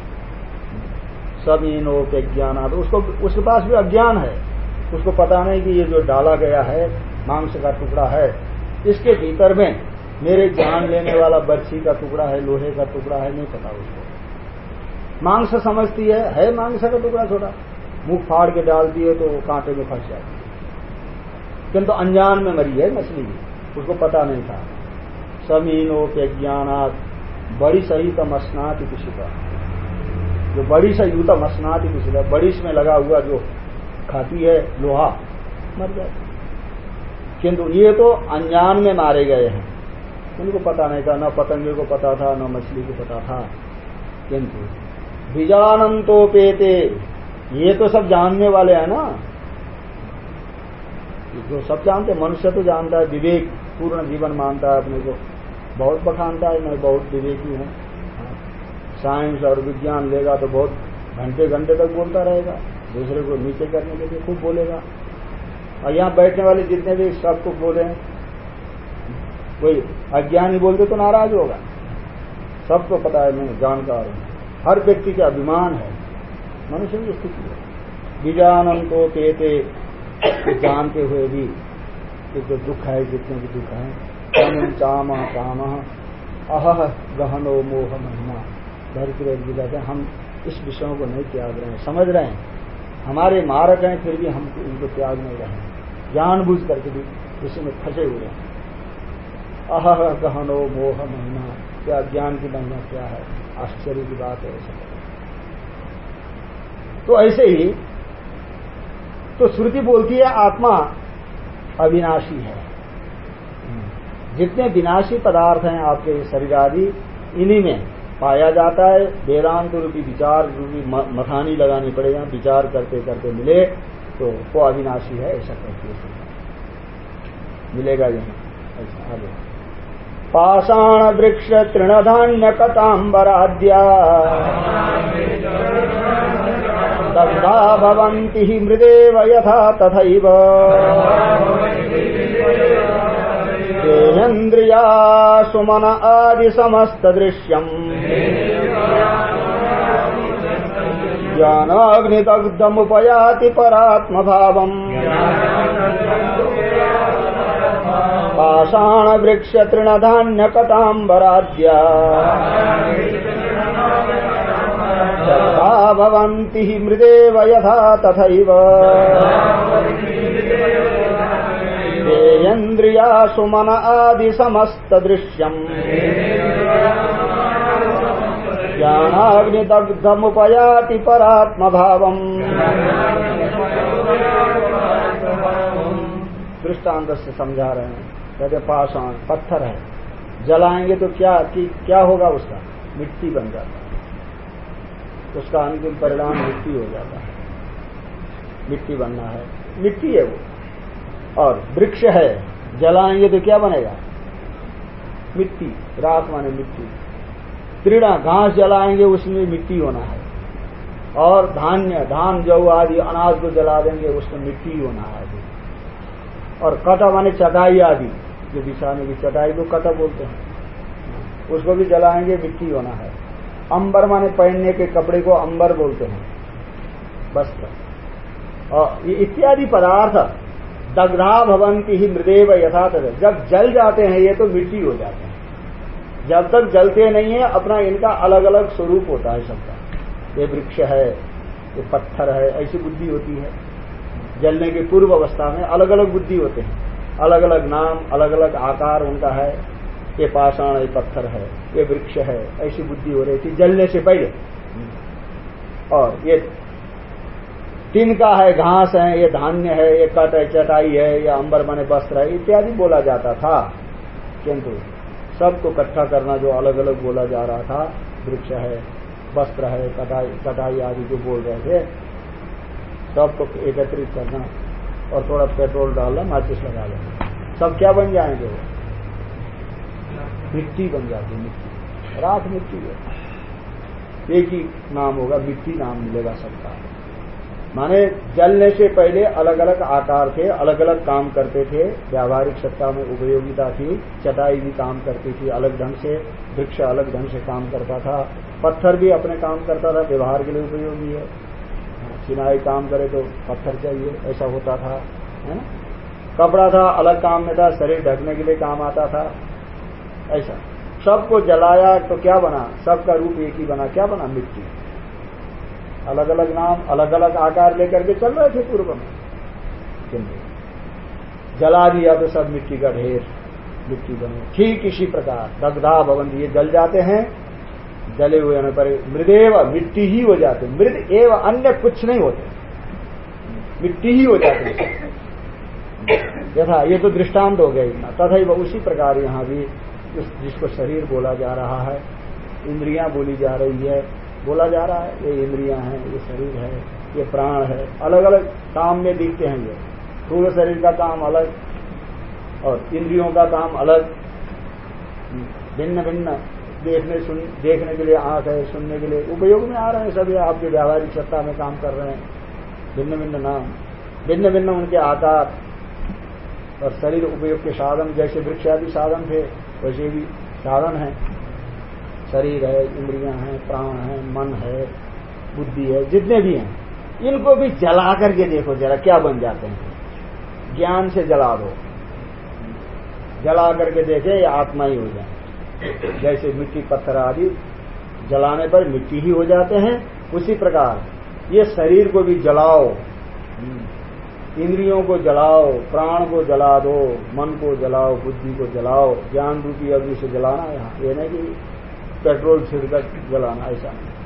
सब ईनो के ज्ञान उसको, उसके पास भी अज्ञान है। उसको पता नहीं कि ये जो डाला गया है, मांस का टुकड़ा है, इसके भीतर में मेरे जान लेने वाला बर्छी का टुकड़ा है, लोहे का टुकड़ा है, नहीं पता उसको। मांस समझती है है मांस का टुकड़ा छोटा। मुँह फाड़ के डाल दिए तो वो कांटे में फंस जाती किंतु अनजान में मरी है मछली। उसको पता नहीं था। समीनो के ज्ञानात बड़ी सही तमस्नात किसी का। जो बड़ी सा स्नाति किसी बड़ीश में लगा हुआ जो खाती है, लोहा, मर जाती किंतु ये तो अनजान में मारे गए हैं। उनको पता नहीं था, न पतंगे को पता था, न मछली को पता था। किंतु बीजानंतोपेते ये तो सब जानने वाले हैं ना। जो सब जानते मनुष्य तो जानता है, विवेक, पूर्ण जीवन मानता है अपने को। बहुत बखानता है, मैं बहुत विवेकी हूँ। साइंस और विज्ञान लेगा तो बहुत घंटे घंटे तक बोलता रहेगा, दूसरे को नीचे करने के लिए खूब बोलेगा। और यहाँ बैठने वाले जितने भी सबको बोले, कोई अज्ञानी बोलते तो नाराज़ होगा। सबको पता है, मैं जानकार हूँ। हर व्यक्ति का अभिमान है, मनुष्य की स्थिति है। बीजानन को कहते जानते हुए भी कि जो दुख है, जितने भी दुख है कम काम अह गहनो मोह महिमा। धरती जी कहते हैं, हम इस विषयों को नहीं त्याग रहे हैं। समझ रहे हैं? हमारे मारक हैं, फिर भी हम इनको त्याग नहीं रहे जान बुझ करके भी इसी में फंसे हुए हैं। अह गहनो मोह महिमा। क्या ज्ञान की महिमा क्या है? आश्चर्य की बात है ऐसा तो ऐसे ही तो श्रुति बोलती है, आत्मा अविनाशी है। जितने विनाशी पदार्थ हैं आपके शरीर आदि, इन्हीं में पाया जाता है। वेदांत रूपी विचार, रूपी मथानी लगानी पड़ेगा विचार करते करते मिले तो वो अविनाशी है, ऐसा है। मिलेगा यही ऐसा आगे पाषाण वृक्ष तृणधान्य कतांबराद्या दग्धा मृदेव यथा तथैव। तेन्द्रिया सुमन आदिसमस्तदृश्यम्। ज्ञानाग्निदग्धमुपयाति परात्मभावम्। पाषाणवृक्षतृणधान्यकताम्बराद्या भवन्ति हि मृदेव यथा तथैव देयन्द्रिया सुमन आदिसमस्तदृश्यम् ज्ञानाग्निदग्धमुपयाति परात्मभावम्। दृष्टांत से समझा रहे हैं कहते, पाषाण, पत्थर है। जलाएँगे तो क्या, कि, क्या होगा उसका? मिट्टी बन जाता है। उसका अंतिम परिणाम मिट्टी हो जाता है। मिट्टी बनना है। मिट्टी है वो। और वृक्ष है, जलाएँगे तो क्या बनेगा? मिट्टी, राख माने मिट्टी। त्रिड़ा घास जलाएँगे, उसमें मिट्टी होना है। और धान्य, धान जऊ आदि अनाज को जला देंगे, उसमें मिट्टी होना है। और कटा माने चटाई आदि, जो बिछाने की चटाई को कटा बोलते हैं, उसको भी जलाएँगे, मिट्टी होना है। अंबर माने पहनने के कपड़े को अंबर बोलते हैं, वस्त्र। और इत्यादि पदार्थ दग्धा भवंती ही मृदेव यथार्थ जब जल जाते हैं, ये तो मिट्टी हो जाते हैं। जब तक जलते नहीं है, अपना इनका अलग अलग स्वरूप होता है सबका। ये वृक्ष है, ये पत्थर है, ऐसी बुद्धि होती है। जलने के पूर्व अवस्था में अलग अलग बुद्धि होते हैं। अलग अलग नाम अलग अलग आकार उनका है। ये पाषाण, ये पत्थर है, ये वृक्ष है, ऐसी बुद्धि हो रही थी जलने से पहले। और ये तिनका है, घास है, ये धान्य है, ये कट है, चटाई है, या अंबर बने वस्त्र है, इत्यादि बोला जाता था। किंतु सबको इकट्ठा करना जो अलग अलग बोला जा रहा था, वृक्ष है, वस्त्र है, कटाई कटाई आदि जो बोल रहे थे, सबको एकत्रित करना और थोड़ा पेट्रोल डालना, माचिस लगा लेना। सब क्या बन जाएँगे? वो मिट्टी बन जाती मिट्टी। राख मिट्टी है। एक ही नाम होगा, मिट्टी नाम मिलेगा सबका। माने जलने से पहले अलग अलग आकार थे अलग अलग काम करते थे। व्यावहारिक सत्ता में उपयोगिता थी, चटाई भी काम करती थी अलग ढंग से, वृक्ष अलग ढंग से काम करता था। पत्थर भी अपने काम करता था, व्यवहार के लिए उपयोगी है। चिनाई काम करे तो पत्थर चाहिए, ऐसा होता था, है ना? कपड़ा था, अलग काम में था, शरीर ढकने के लिए काम आता था, ऐसा। सबको जलाया तो क्या बना? सबका रूप एक ही बना, क्या बना? मिट्टी। अलग अलग नाम अलग अलग आकार लेकर के चल रहे थे पूर्व में। किंतु जला दिया तो सब मिट्टी का ढेर, मिट्टी बने। ठीक इसी प्रकार, दग्धा भवन ये जल जाते हैं, जले हुए होने पर मृदेव मिट्टी ही हो जाते। मृद एवं अन्य कुछ नहीं होते। मिट्टी ही हो जाते। यथा, ये तो दृष्टांत हो गया इतना। तथा ही उसी प्रकार यहाँ भी जिसको शरीर बोला जा रहा है, इंद्रियाँ बोली जा रही है बोला जा रहा है, ये इंद्रियाँ हैं, ये शरीर है, ये प्राण है अलग अलग काम में दिखते हैं ये। थूल शरीर का काम अलग और इंद्रियों का काम अलग। भिन्न भिन्न देखने सुन, देखने के लिए आँख है, सुनने के लिए उपयोग में आ रहे हैं सभी आपके व्यावहारिक सत्ता में काम कर रहे हैं भिन्न भिन्न नाम भिन्न भिन्न उनके आकार और शरीर उपयोग के साधन, जैसे वृक्ष आदि साधन थे, वैसे भी साधन है। शरीर है, इंद्रियाँ हैं, प्राण है, मन है, बुद्धि है, जितने भी हैं, इनको भी जला करके देखो जरा क्या बन जाते हैं। ज्ञान से जला दो। जला करके देखे ये आत्मा ही हो जाए। जैसे मिट्टी पत्थर आदि जलाने पर मिट्टी ही हो जाते हैं। उसी प्रकार ये शरीर को भी जलाओ। इंद्रियों को जलाओ, प्राण को जला दो, मन को जलाओ, बुद्धि को जलाओ, ज्ञान रूपी अग्नि से जलाना यहाँ ये नहीं कि पेट्रोल छिड़कर जलाना, ऐसा। नहीं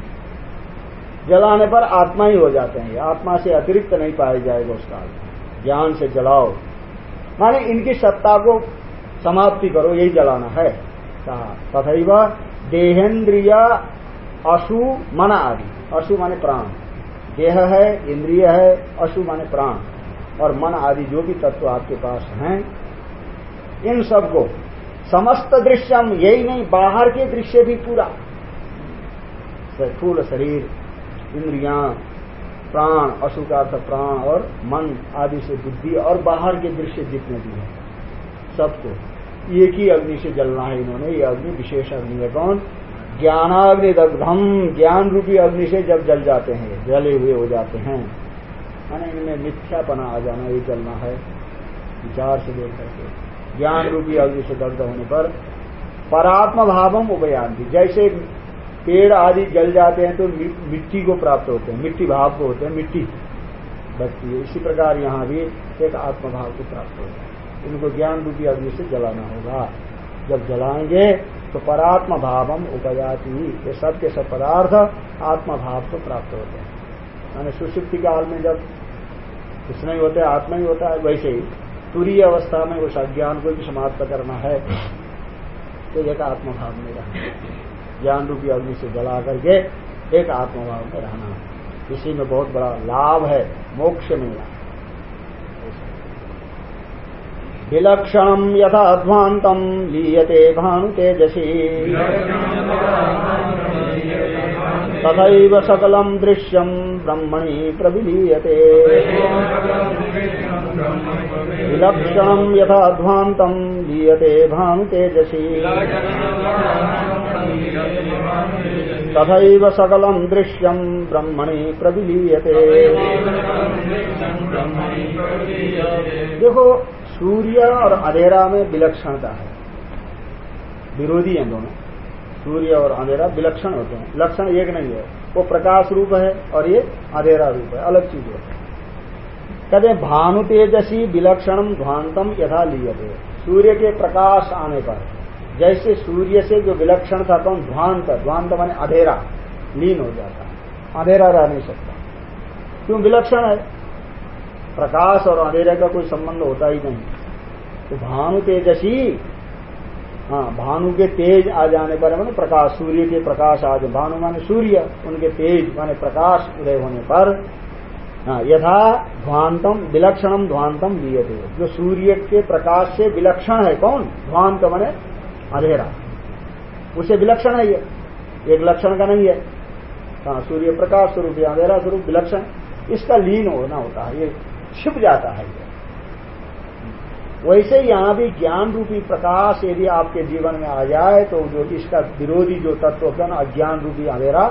जलाने पर आत्मा ही हो जाते हैं। आत्मा से अतिरिक्त नहीं पाया जाएगा उसका। ज्ञान से जलाओ। माने इनकी सत्ता को समाप्ति करो, यही जलाना है। कहा तथा देहेन्द्रिय अशु मन आदि। अशु माने प्राण। देह है, इंद्रिय है, अशु माने प्राण। और मन आदि जो भी तत्व आपके पास हैं, इन सबको समस्त दृश्यम, यही नहीं, बाहर के दृश्य भी पूरा। फूल शरीर, इंद्रिया, प्राण अशु का अर्थ प्राण और मन आदि से बुद्धि और बाहर के दृश्य जितने भी हैं, सबको एक ही अग्नि से जलना है इन्होंने। ये अग्नि विशेष अग्नि है कौन? ज्ञानाग्नि दग्धम ज्ञान रूपी अग्नि से जब जल जाते हैं, जले हुए हो जाते हैं। इनमें मिथ्यापना आ जाना, ये जलना है, विचार से देख करके। ज्ञान रूपी अग्नि से दग्ध होने पर परात्म भावम उभयांति जैसे पेड़ आदि जल जाते हैं तो मिट्टी को प्राप्त होते हैं, मिट्टी भाव को होते हैं, मिट्टी। बचती है इसी प्रकार यहाँ भी एक आत्मभाव को प्राप्त होता है। इनको ज्ञान रूपी अग्नि से जलाना होगा। जब जलाएँगे तो परात्म भावम उपजाति ये सब के सब पदार्थ आत्मा भाव को प्राप्त होते हैं। मैंने सुषुप्ति काल में जब कुछ नहीं होते आत्मा ही होता है, वैसे ही। तुरीय अवस्था में उस अज्ञान को भी समाप्त करना है तो एक आत्मभाव में रहना ज्ञान रूपी अग्नि से जला करके एक आत्मभाव में रहना इसी में बहुत बड़ा लाभ है, मोक्ष मिलना विलक्षण यथा अध्वान्तम लीयते भानु तेजसी। तथा सकलम दृश्यम ब्रह्मणि प्रविलीयते विलक्षण यथा अध्वान्तम लीयते भानु तेजसी तथैव सकलम दृश्यम ब्रह्मणि प्रविलीयते देखो, सूर्य और अंधेरा में विलक्षणता है। विरोधी हैं दोनों। सूर्य और अंधेरा विलक्षण होते हैं। लक्षण एक नहीं है। वो प्रकाश रूप है और ये अंधेरा रूप है। अलग चीज़ है। कहते भानु तेजसी विलक्षणम ध्वांतम यथा लियते। सूर्य के प्रकाश आने पर, जैसे सूर्य से जो विलक्षण था कौन? ध्वांत। ध्वांत माने अधेरा। लीन हो जाता। अंधेरा रह नहीं सकता। क्यों? विलक्षण है। प्रकाश और अंधेरे का कोई संबंध होता ही नहीं। तो भानु तेजसी हाँ भानु के तेज आ जाने पर माने प्रकाश, सूर्य के प्रकाश आ जाए। भानु माने सूर्य, उनके तेज माने प्रकाश उदय होने पर हाँ यथा ध्वांतम, विलक्षणम ध्वांतम थे जो सूर्य के प्रकाश से विलक्षण है कौन? ध्वांत माने अंधेरा। उसे विलक्षण है ये। एक लक्षण का नहीं है। हाँ सूर्य प्रकाश स्वरूप अंधेरा स्वरूप विलक्षण। इसका लीन होना होता है, ये छिप जाता है ये। वैसे यहाँ भी ज्ञान रूपी प्रकाश यदि आपके जीवन में आ जाए तो जो इसका विरोधी जो तत्व है ना, अज्ञान रूपी अंधेरा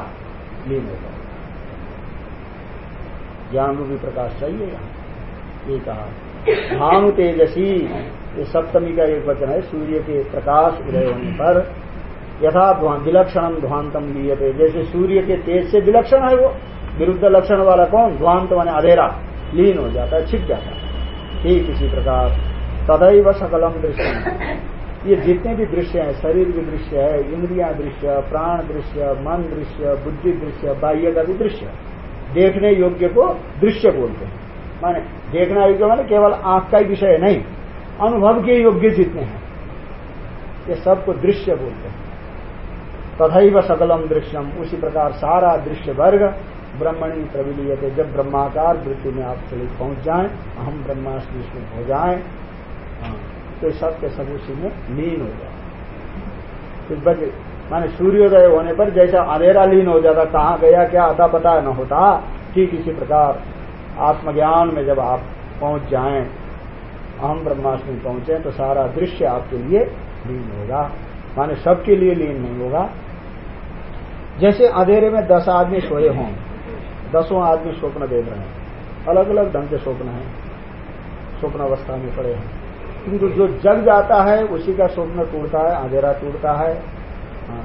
लीन होता है। ज्ञान रूपी प्रकाश चाहिए यहाँ। ये कहा। भानु तेजसी, ये सप्तमी का एक वचन है, सूर्य के प्रकाश उदय होने पर यथा विलक्षणम ध्वांतम लिए जैसे सूर्य के तेज से विलक्षण है वो, विरुद्ध लक्षण वाला कौन? ध्वांत माने अधेरा, लीन हो जाता है, छिप जाता है। ठीक इसी प्रकार तदैव सकलम दृश्य। ये जितने भी दृश्य हैं, शरीर भी दृश्य है, इंद्रिया दृश्य, प्राण दृश्य, मन दृश्य, बुद्धि दृश्य, बाह्य का भी दृश्य। देखने योग्य को दृश्य बोलते हैं। माने देखना योग्य माने केवल आँख का ही विषय नहीं, अनुभव के योग्य जितने हैं, ये सबको दृश्य बोलते हैं। तथैव सकलम दृश्यम उसी प्रकार सारा दृश्य वर्ग ब्रह्मणी प्रविलीय जब ब्रह्माकार वृत्ति में आप चले पहुँच जाए हम ब्रह्मास्त्र स्वरूप हो जाएँ तो सब के सब उसी में लीन हो जाए माने सूर्योदय होने पर जैसा अंधेरा लीन हो जाता, कहाँ गया, क्या आता पता न होता, ठीक इसी प्रकार आत्मज्ञान में जब आप पहुँच जाएँ, अहम ब्रह्मास्मि पहुँचे तो सारा दृश्य आपके लिए लीन होगा। माने सबके लिए लीन नहीं होगा। जैसे अंधेरे में दस आदमी सोए हों, दसों आदमी स्वप्न देख रहे हैं अलग अलग ढंग के स्वप्न है स्वप्न अवस्था में पड़े हैं। किंतु जो जग जाता है, उसी का स्वप्न टूटता है, अंधेरा टूटता है। हाँ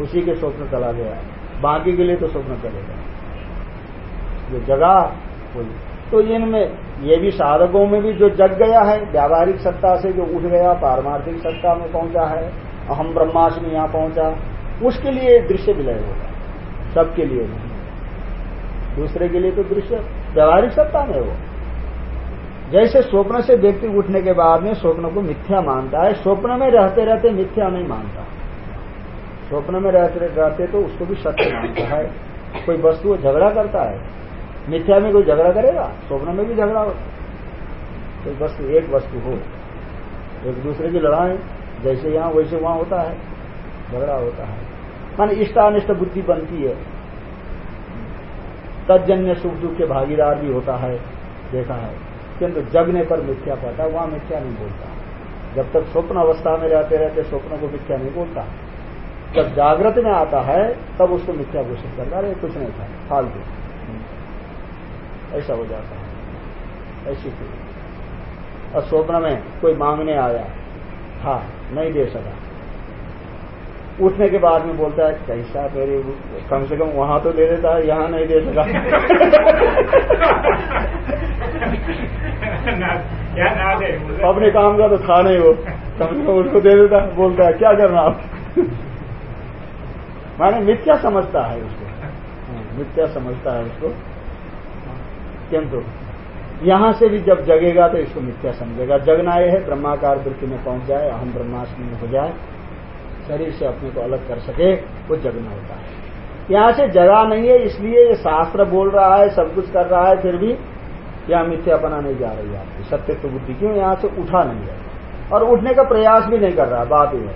उसी के स्वप्न चला गया बाकी के लिए तो स्वप्न चलेगा। जो जगा, वही। तो इनमें ये भी साधकों में भी जो जग गया है, व्यावहारिक सत्ता से जो उठ गया, पारमार्थिक सत्ता में पहुँचा है, अहम ब्रह्माष्टमी यहाँ पहुँचा, उसके लिए दृश्य विलय होगा। सबके लिए नहीं। दूसरे के लिए तो दृश्य, व्यवहारिक सत्ता में वो जैसे स्वप्न से व्यक्ति उठने के बाद में स्वप्न को मिथ्या मानता है, स्वप्न में रहते रहते मिथ्या नहीं मानता। स्वप्न में रहते रहते तो उसको भी सत्य मानता है। कोई वस्तु झगड़ा करता है, मिथ्या में कोई झगड़ा करेगा? स्वप्न में भी झगड़ा हो। कोई वस्तु एक वस्तु हो, एक दूसरे की लड़ाई, जैसे यहाँ वैसे वहाँ होता है, झगड़ा होता है। मान इष्टानिष्ट बुद्धि बनती है। तजन्य सुख दुख के भागीदार भी होता है, देखा है। किंतु जगने पर मिथ्या पाता वहाँ मिथ्या नहीं बोलता। जब तक स्वप्न अवस्था में रहते रहते स्वप्न को मिथ्या नहीं बोलता। जब जागृत में आता है, तब उसको मिथ्या घोषित करता अरे कुछ नहीं था फालतू ऐसा हो जाता है। ऐसी और स्वप्न में कोई मांगने आया, था, नहीं दे सका। उठने के बाद में बोलता है कैसा मेरे कम से कम वहाँ तो दे देता है यहाँ नहीं दे सका [LAUGHS] अपने काम का तो था नहीं वो। कम से कम उसको दे देता है बोलता है क्या करना आप [LAUGHS] माने मिथ्या समझता है उसको। हाँ, मिथ्या समझता है उसको। किंतु यहाँ से भी जब जगेगा तो इसको मिथ्या समझेगा। जगना यह है ब्रह्माकार वृत्ति में पहुँच जाए अहम ब्रह्माष्टमी में हो जाए। शरीर से अपने को अलग कर सके, वो जगना होता है। यहाँ से जगा नहीं है, इसलिए ये शास्त्र बोल रहा है, सब कुछ कर रहा है, फिर भी यहाँ मिथ्यापना नहीं जा रही है आपकी। सत्य तो बुद्धि क्यों यहाँ से उठा नहीं है? और उठने का प्रयास भी नहीं कर रहा, बात यह है।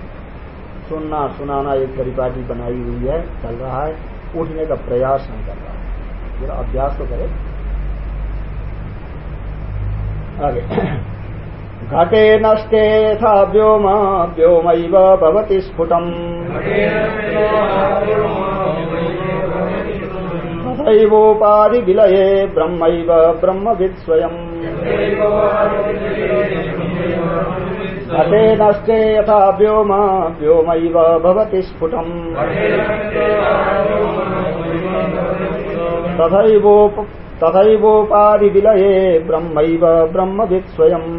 सुनना, सुनाना एक परिपाटी बनाई हुई है, चल रहा है, उठने का प्रयास नहीं कर रहा। है अभ्यास तो करे। आगे। घटे नष्टे यथा व्योम व्योमैव भवति स्फुटम्। तथैवोपाधिविलये ब्रह्मैव ब्रह्मवित् स्वयम्। घटे नष्टे यथा व्योम व्योमैव भवति स्फुटम्। तथैवोप तथैवोपाधिविलये ब्रह्मैव ब्रह्मवित् स्वयं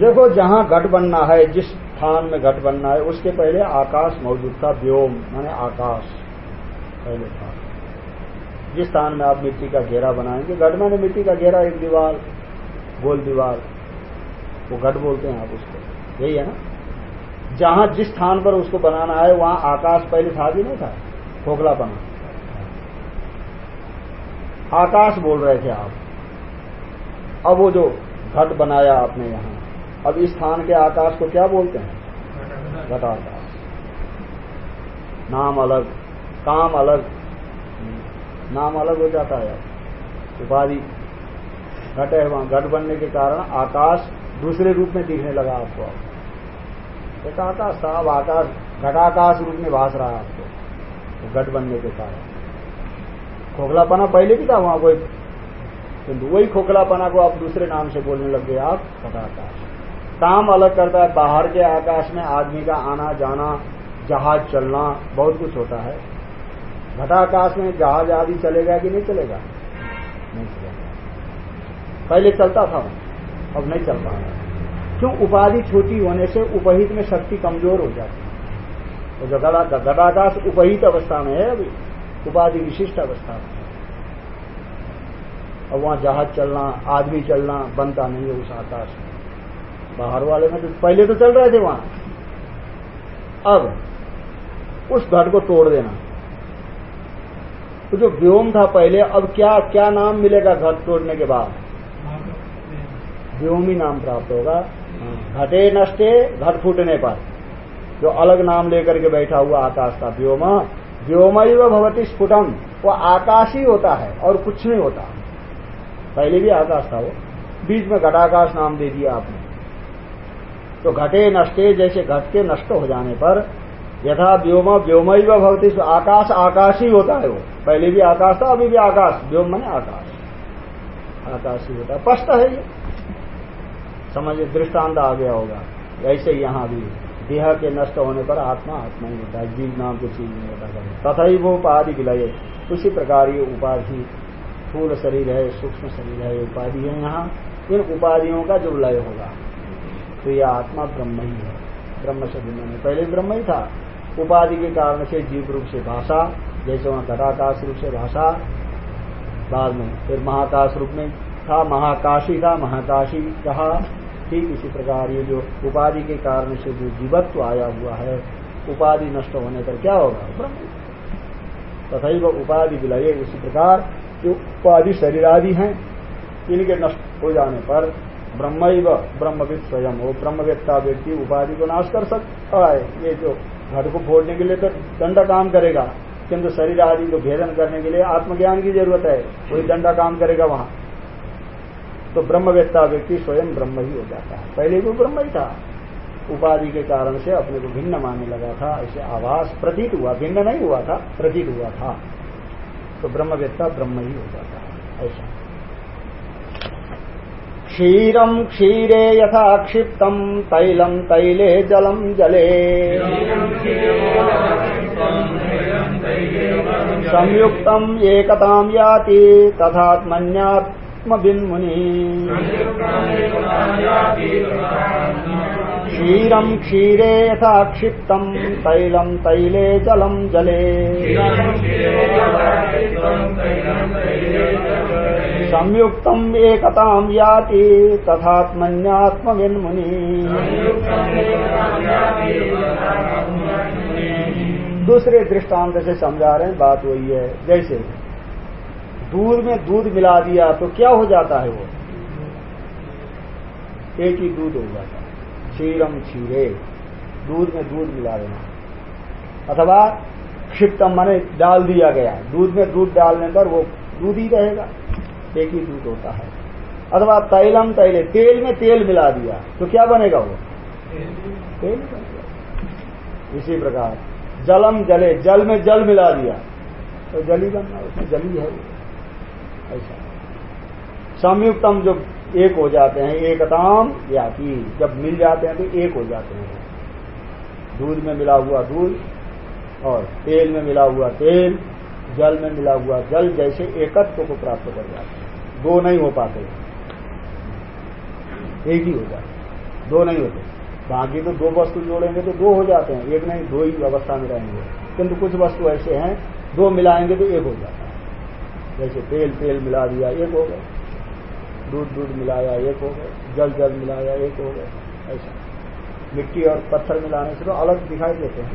देखो, जहाँ घट बनना है, जिस स्थान में घट बनना है, उसके पहले आकाश मौजूद था, व्योम, माने आकाश, पहले था। जिस स्थान में आप मिट्टी का घेरा बनाएँगे, घट माने मिट्टी का घेरा, एक दीवार, गोल दीवार, वो घट बोलते हैं आप उसको। यही है ना? जहाँ जिस स्थान पर उसको बनाना है, वहाँ आकाश पहले था भी नहीं था? खोखलापना। आकाश बोल रहे थे आप। अब वो जो घट बनाया आपने यहाँ, अब इस स्थान के आकाश को क्या बोलते हैं? घटाकाश। नाम अलग, काम अलग, नाम अलग हो जाता है। उपाधि घट है वहाँ घट बनने के कारण आकाश दूसरे रूप में दिखने लगा आपको। एक आकाश था, अब आकाश घटाकाश रूप में भाष रहा है आपको। घट बनने के कारण। खोखलापना पहले भी था, वहाँ कोई किंतु वही खोखलापना को आप दूसरे नाम से बोलने लग गए आप। घटाकाश काम अलग करता है, बाहर के आकाश में आदमी का आना जाना, जहाज़ चलना, बहुत कुछ होता है। घटाकाश में जहाज़ आदि चलेगा कि नहीं चलेगा? नहीं चलेगा। पहले चलता था, अब नहीं चल पा रहा क्यों? उपाधि छोटी होने से उपहित में शक्ति कमज़ोर हो जाती तो जो घटाकाश उपहित अवस्था में है अभी। उपाधि विशिष्ट अवस्था में अब वहाँ जहाज़ चलना आदमी चलना बनता नहीं है उस आकाश में। बाहर वाले में तो पहले तो चल रहे थे वहाँ। अब उस घट को तोड़ देना। तो जो व्योम था पहले अब क्या क्या नाम मिलेगा घट तोड़ने के बाद? व्योम ही नाम प्राप्त होगा। घटे नष्टे घट फूटने पर। जो अलग नाम लेकर के बैठा हुआ आकाश था व्योम व्योम भवती स्फुटम। वो आकाश ही होता है और कुछ नहीं होता। पहले भी आकाश था वो। बीच में घटाकाश नाम दे दिया आपने। तो घटे नष्टे जैसे घट के नष्ट हो जाने पर यथा व्योम व्योमई व भवती आकाश आकाश ही होता है वो। पहले भी आकाश था, अभी भी आकाश। व्योम मने आकाश। आकाश ही होता है। स्पष्ट है ये। समझिए, दृष्टांत आ गया होगा। ऐसे यहाँ भी। देह के नष्ट होने पर आत्मा आत्मा ही होता है। जीव नाम की चीज़ नहीं होता तथा ही वो उपाधि विलय उसी प्रकार ये उपाधि, स्थूल शरीर है, सूक्ष्म शरीर है उपाधि है यहाँ। इन उपाधियों का जो लय होगा तो यह आत्मा ब्रह्म ही है। ब्रह्म से भिन्न में पहले ब्रह्म ही था। उपाधि के कारण से जीव रूप से भाषा, जैसे वहाँ घटाकाश रूप से भाषा, बाद में फिर महाकाश रूप में था, महाकाशी था, महाकाशी कहा ठीक इसी प्रकार ये जो उपाधि के कारण से जो जीवत्व आया हुआ है, उपाधि नष्ट होने पर क्या होगा? ब्रह्म। तथा वो उपाधि विलय इसी प्रकार जो उपाधि शरीर आदि हैं, इनके नष्ट हो जाने पर ब्रह्म ब्रह्मविद स्वयं हो। ब्रह्मवेत्ता व्यक्ति उपाधि को नाश कर सकता है ये जो घट को फोड़ने के लिए तो दंड काम करेगा, किंतु शरीर आदि को भेदन करने के लिए आत्मज्ञान की ज़रूरत है। वही दंडा काम करेगा वहाँ। तो ब्रह्मवेत्ता व्यक्ति स्वयं ब्रह्म ही हो जाता है। पहले भी ब्रह्म ही था। उपाधि के कारण से अपने को भिन्न मानने लगा था। ऐसे आवास प्रतीत हुआ। भिन्न नहीं हुआ था, प्रतीत हुआ था। तो ब्रह्मवेत्ता ब्रह्म ही हो जाता है। ऐसा। क्षीरम क्षीरे यथा क्षिप्तम तैलम तैले जलम जले। संयुक्तम एकताम याति क्षीरम क्षीरे यथा क्षिप्तम तैलम तैले जलम जले संयुक्तम एकताम याति तथात्मन्यात्मविन्मुनि दूसरे दृष्टांत से समझा रहे हैं बात वही है जैसे दूध में दूध मिला दिया तो क्या हो जाता है वो? एक ही दूध हो जाता है। क्षीरम क्षीरे, दूध में दूध मिला देना। अथवा क्षिप्तम माने डाल दिया गया। दूध में दूध डालने पर वो दूध ही रहेगा एक ही दूध होता है। अथवा तैलम तैले, तेल में तेल मिला दिया तो क्या बनेगा वो? तेल बनेगा। इसी प्रकार जलम जले, जल में जल मिला दिया तो जली बनना, उसमें जली ही। ऐसा। संयुक्तम जब एक हो जाते हैं, एकताम या कि जब मिल जाते हैं तो एक हो जाते हैं। दूध में मिला हुआ दूध और तेल में मिला हुआ तेल, जल में मिला हुआ जल जैसे एकत्व को प्राप्त कर जाते हैं। दो नहीं हो पाते। एक ही हो जाते दो नहीं होते। बाकी तो दो वस्तु जोड़ेंगे तो दो हो जाते हैं। एक नहीं, दो ही अवस्था में रहेंगे। किंतु कुछ वस्तु ऐसे हैं, दो मिलाएँगे तो एक हो जाता है। जैसे तेल तेल मिला दिया, एक हो गए दूध दूध मिलाया, एक हो गए जल जल मिलाया, एक हो गए ऐसा। मिट्टी और पत्थर मिलाने से तो अलग दिखाई देते हैं।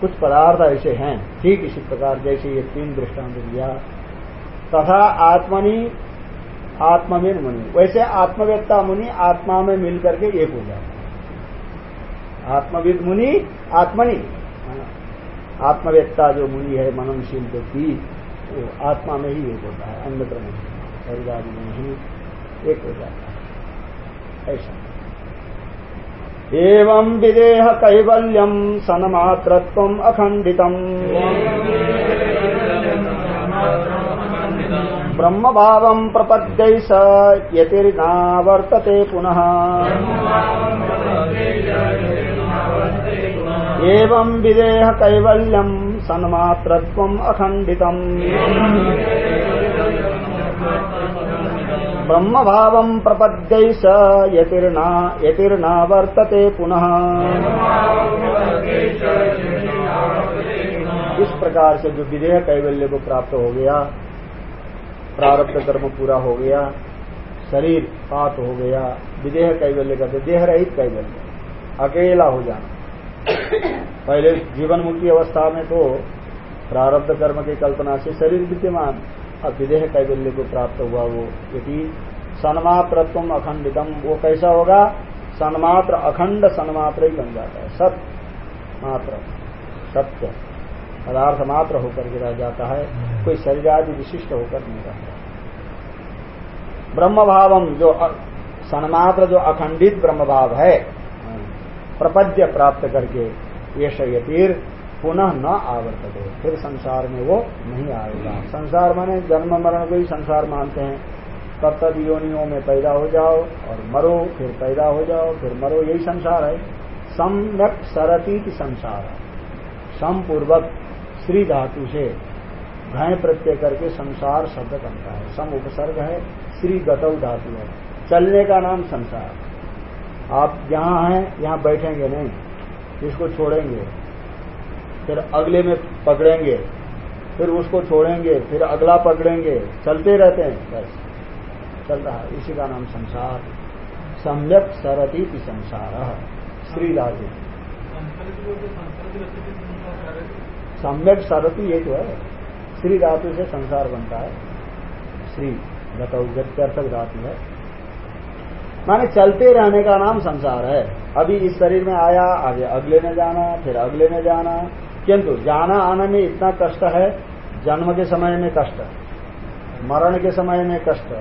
कुछ पदार्थ ऐसे हैं, ठीक इसी प्रकार जैसे ये तीन दृष्टांत दिया। तथा आत्मनि आत्मविन मुनि। वैसे आत्मवेत्ता मुनि आत्मा में मिल करके एक हो जाता है। आत्मविद मुनि, आत्मनि। आत्मवेत्ता जो मुनि है, मननशील व्यक्ति आत्मा में ही एक होता है अन्यत्र नहीं शरीर में ही एक हो जाता है। ऐसा। एवं विदेह कैवल्यम सनमात्रत्व अखंडितम ब्रह्म भाव प्रपद्य स यतिर्नावर्तते पुनः। एवं विदेह कैवल्यम सन्मात्रत्व अखंडितम् ब्रह्म भाव प्रपद्य यतिर्ना वर्तते पुनः। इस प्रकार से जो विदेह कैवल्य को प्राप्त हो गया, प्रारब्ध कर्म पूरा हो गया, शरीर पात हो गया, विदेह कैवल्य का देह रहित कैवल्य, अकेला हो जाना। पहले जीवन मुक्ति अवस्था में तो प्रारब्ध कर्म की कल्पना से शरीर विद्यमान। अब विदेह कैवल्य को प्राप्त हुआ वो। यदि सन्मात्रत्व अखंडितम, वो कैसा होगा? सन्मात्र अखंड सन्मात्र ही बन जाता है। सत मात्र, सत्य पदार्थ मात्र होकर के रह जाता है। कोई शरीर आदि विशिष्ट होकर नहीं रहता। ब्रह्म भावम जो सन्मात्र जो अखंडित ब्रह्म भाव है प्रपद्य प्राप्त करके ये शयतीर पुनः न आवर्तते। फिर संसार में वो नहीं आएगा। संसार माने जन्म मरण को ही संसार मानते हैं। तब तक योनियों में पैदा हो जाओ और मरो, फिर पैदा हो जाओ, फिर मरो, यही संसार है। सम्यक सरती की संसार। समपूर्वक श्री धातु से घय प्रत्यय करके संसार शब्द बनता है। सम उपसर्ग है, श्री गतव धातु है। चलने का नाम संसार। आप जहाँ हैं, यहाँ बैठेंगे नहीं, इसको छोड़ेंगे, फिर अगले में पकड़ेंगे, फिर उसको छोड़ेंगे, फिर अगला पकड़ेंगे, चलते रहते हैं, बस। चल रहा है, इसी का नाम संसार। सम्यक सरती की संसार। श्री धातु सम्यक सरती ये तो है। श्री धातु से संसार बनता है। श्री गतौ गत्यर्थक धातु है? माने चलते रहने का नाम संसार है। अभी इस शरीर में आया आगे अगले में जाना फिर अगले में जाना। किंतु जाना आने में इतना कष्ट है जन्म के समय में कष्ट मरण के समय में कष्ट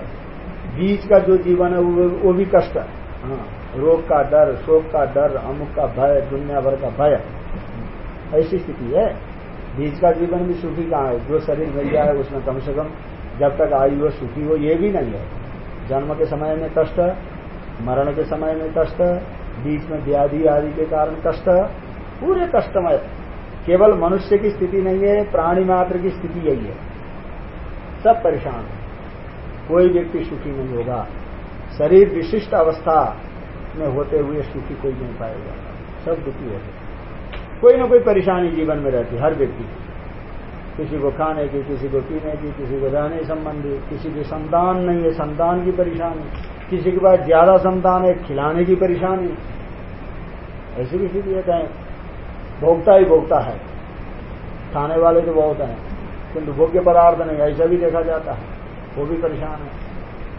बीच का जो जीवन है वो भी कष्ट। है हाँ, रोग का डर शोक का डर अमुक का भय दुनिया भर का भय। ऐसी स्थिति है। बीच का जीवन भी सुखी कहाँ है? जो शरीर मिल जाए उसमें कम से कम जब तक आयु हो सुखी हो ये भी नहीं है। जन्म के समय में कष्ट मरण के समय में कष्ट, बीच में व्याधि आदि के कारण कष्ट, पूरे कष्टमय। केवल मनुष्य की स्थिति नहीं है, प्राणी मात्र की स्थिति यही है। सब परेशान है। कोई व्यक्ति सुखी नहीं होगा। शरीर विशिष्ट अवस्था में होते हुए सुखी कोई नहीं पाएगा। सब दुखी होते कोई ना कोई परेशानी जीवन में रहती हर व्यक्ति किसी को खाने की, किसी को पीने की, किसी को रहने संबंधी, किसी की संतान नहीं है, संतान की परेशानी। किसी के पास ज़्यादा संतान है, खिलाने की परेशानी ऐसी भी स्थिति है भोगता ही भोगता है। खाने वाले तो बहुत हैं, किंतु भोग्य पदार्थ नहीं, ऐसा भी देखा जाता है, वो भी परेशान है।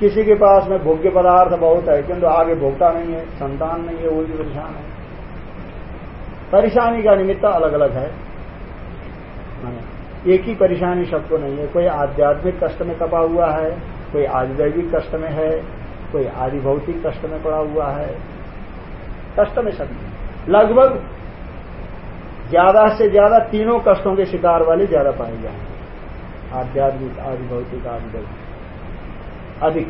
किसी के पास में भोग्य पदार्थ बहुत है, किंतु आगे भोगता नहीं है, संतान नहीं है, वो भी परेशान है। परेशानी का निमित्त अलग अलग है एक ही परेशानी सबको नहीं है, कोई आध्यात्मिक कष्ट में कपा हुआ है, कोई आदिदैविक कष्ट में है कोई आदि भौतिक कष्ट में पड़ा हुआ है। कष्ट में सभी लगभग ज़्यादा से ज़्यादा तीनों कष्टों के शिकार वाले ज़्यादा पाए जाएँगे आध्यात्मिक, आदि भौतिक, आदि अधिक।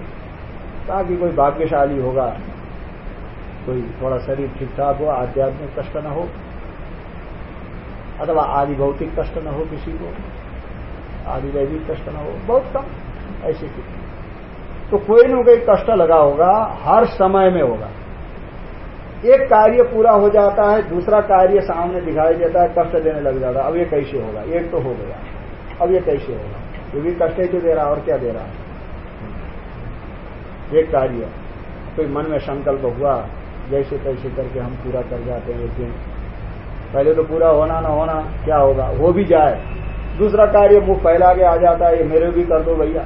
ताकि कोई भाग्यशाली होगा, कोई थोड़ा शरीर ठीक ठाक हो, आध्यात्मिक कष्ट न हो, अथवा आदि भौतिक कष्ट न हो किसी को, आदि दैविक कष्ट न हो, बहुत कम, ऐसी स्थिति तो कोई न कोई कष्ट लगा होगा, हर समय में होगा। एक कार्य पूरा हो जाता है, दूसरा कार्य सामने दिखाई देता है, कष्ट देने लग जाता है। अब ये कैसे होगा? एक तो हो गया। अब ये कैसे होगा? भी कष्ट ही तो दे रहा और क्या दे रहा है? एक कार्य। कोई मन में संकल्प हुआ, जैसे तैसे करके हम पूरा कर जाते हैं एक दिन। पहले तो पूरा होना ना होना, क्या होगा? हो भी जाए। दूसरा कार्य मुँह फैला के आ जाता है, ये मेरे भी कर दो भैया।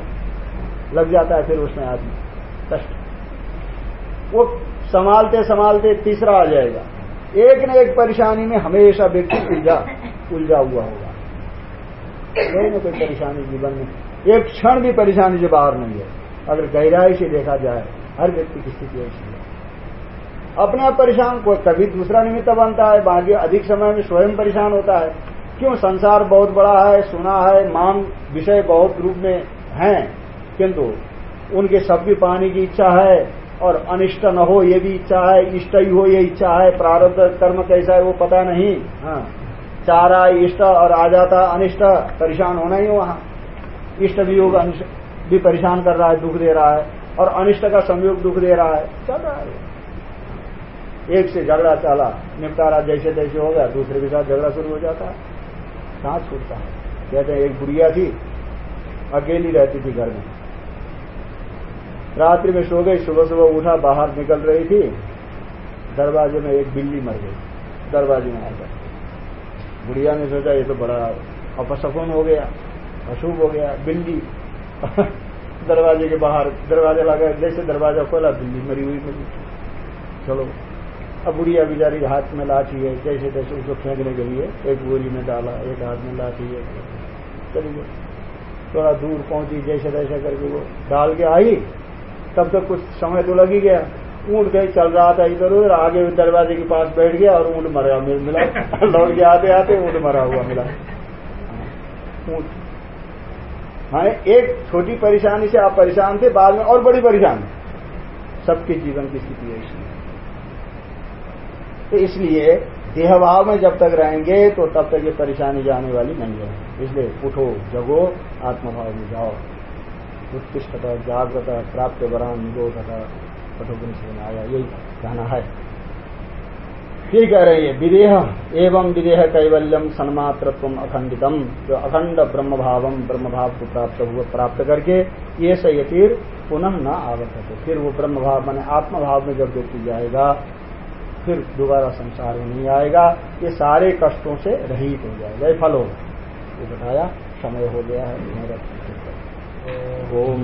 लग जाता है फिर उसमें आदमी। कष्ट। वो संभालते संभालते तीसरा आ जाएगा। एक न एक परेशानी में हमेशा व्यक्ति उलझा उलझा हुआ होगा। कोई ना कोई परेशानी जीवन में। एक क्षण भी परेशानी से बाहर नहीं है। अगर गहराई से देखा जाए, हर व्यक्ति की स्थिति ऐसी है। अपने आप परेशान को कभी दूसरा निमित्त बनता है, बाकी अधिक समय में स्वयं परेशान होता है। क्यों? संसार बहुत बड़ा है, सुना है, मांग, विषय बहुत रूप में हैं। किंतु उनके सब भी पाने की इच्छा है और अनिष्ट न हो ये भी इच्छा है इष्ट ही हो ये इच्छा है प्रारब्ध कर्म कैसा है वो पता नहीं। हाँ। चारा इष्ट और आ जाता अनिष्ट परेशान होना ही वहाँ। इष्ट भी योग भी परेशान कर रहा है दुख दे रहा है और अनिष्ट का संयोग दुख दे रहा है। चल रहा है। एक से झगड़ा चला निपटारा जैसे तैसे हो गया दूसरे के साथ झगड़ा शुरू हो जाता है। कहाँ छूटता है। कहते हैं एक बुढ़िया थी अकेली रहती थी घर में। रात्रि में सो गई, सुबह सुबह उठा, बाहर निकल रही थी। दरवाजे में एक बिल्ली मर गई। दरवाजे में आकर। बुढ़िया ने सोचा, ये तो बड़ा अपसफन हो गया, अशुभ हो गया, बिल्ली। [LAUGHS] दरवाजे के बाहर, दरवाज़ा लगा, जैसे दरवाज़ा खोला, बिल्ली मरी हुई मिली चलो। अब बुढ़िया बिचारी हाथ में लाठी है, जैसे तैसे उसको फेंकने के लिए एक बोरी में डाला, एक हाथ में लाठी है। चलिए थोड़ा दूर पहुँची, जैसे तैसे करके वो डाल के आई। तब तक कुछ समय तो लग ही गया। ऊँट कहीं चल रहा था इधर उधर आगे दरवाजे के पास बैठ गया और ऊँट मरा मिला। [LAUGHS] लौट के आते आते ऊँट मरा हुआ मिला। ऊँट। हाँ एक छोटी परेशानी से आप परेशान थे बाद में और बड़ी परेशानी। सबके जीवन की स्थिति ऐसी है। तो इसलिए देहभाव में जब तक रहेंगे तो तब तक ये परेशानी जाने वाली नहीं है। इसलिए उठो जगो आत्मभाव में जाओ। उत्कृष्ट जागृत प्राप्त वरान कठोपनिषद में आया। यही कहना है। फिर कह रहे हैं विदेह, एवं विदेह कैवल्यम सन्मात्रत्व अखंडितम। जो अखंड ब्रह्म भावम ब्रह्म भाव को प्राप्त हुआ प्राप्त करके ये सयतीर पुनः न आवर्त फिर वो ब्रह्म भाव माने आत्म भाव में जब व्यक्ति जाएगा, फिर दोबारा संसार में नहीं आएगा, ये सारे कष्टों से रहित हो जाएगा। ये फल होगा ये बताया, समय हो गया है। ओम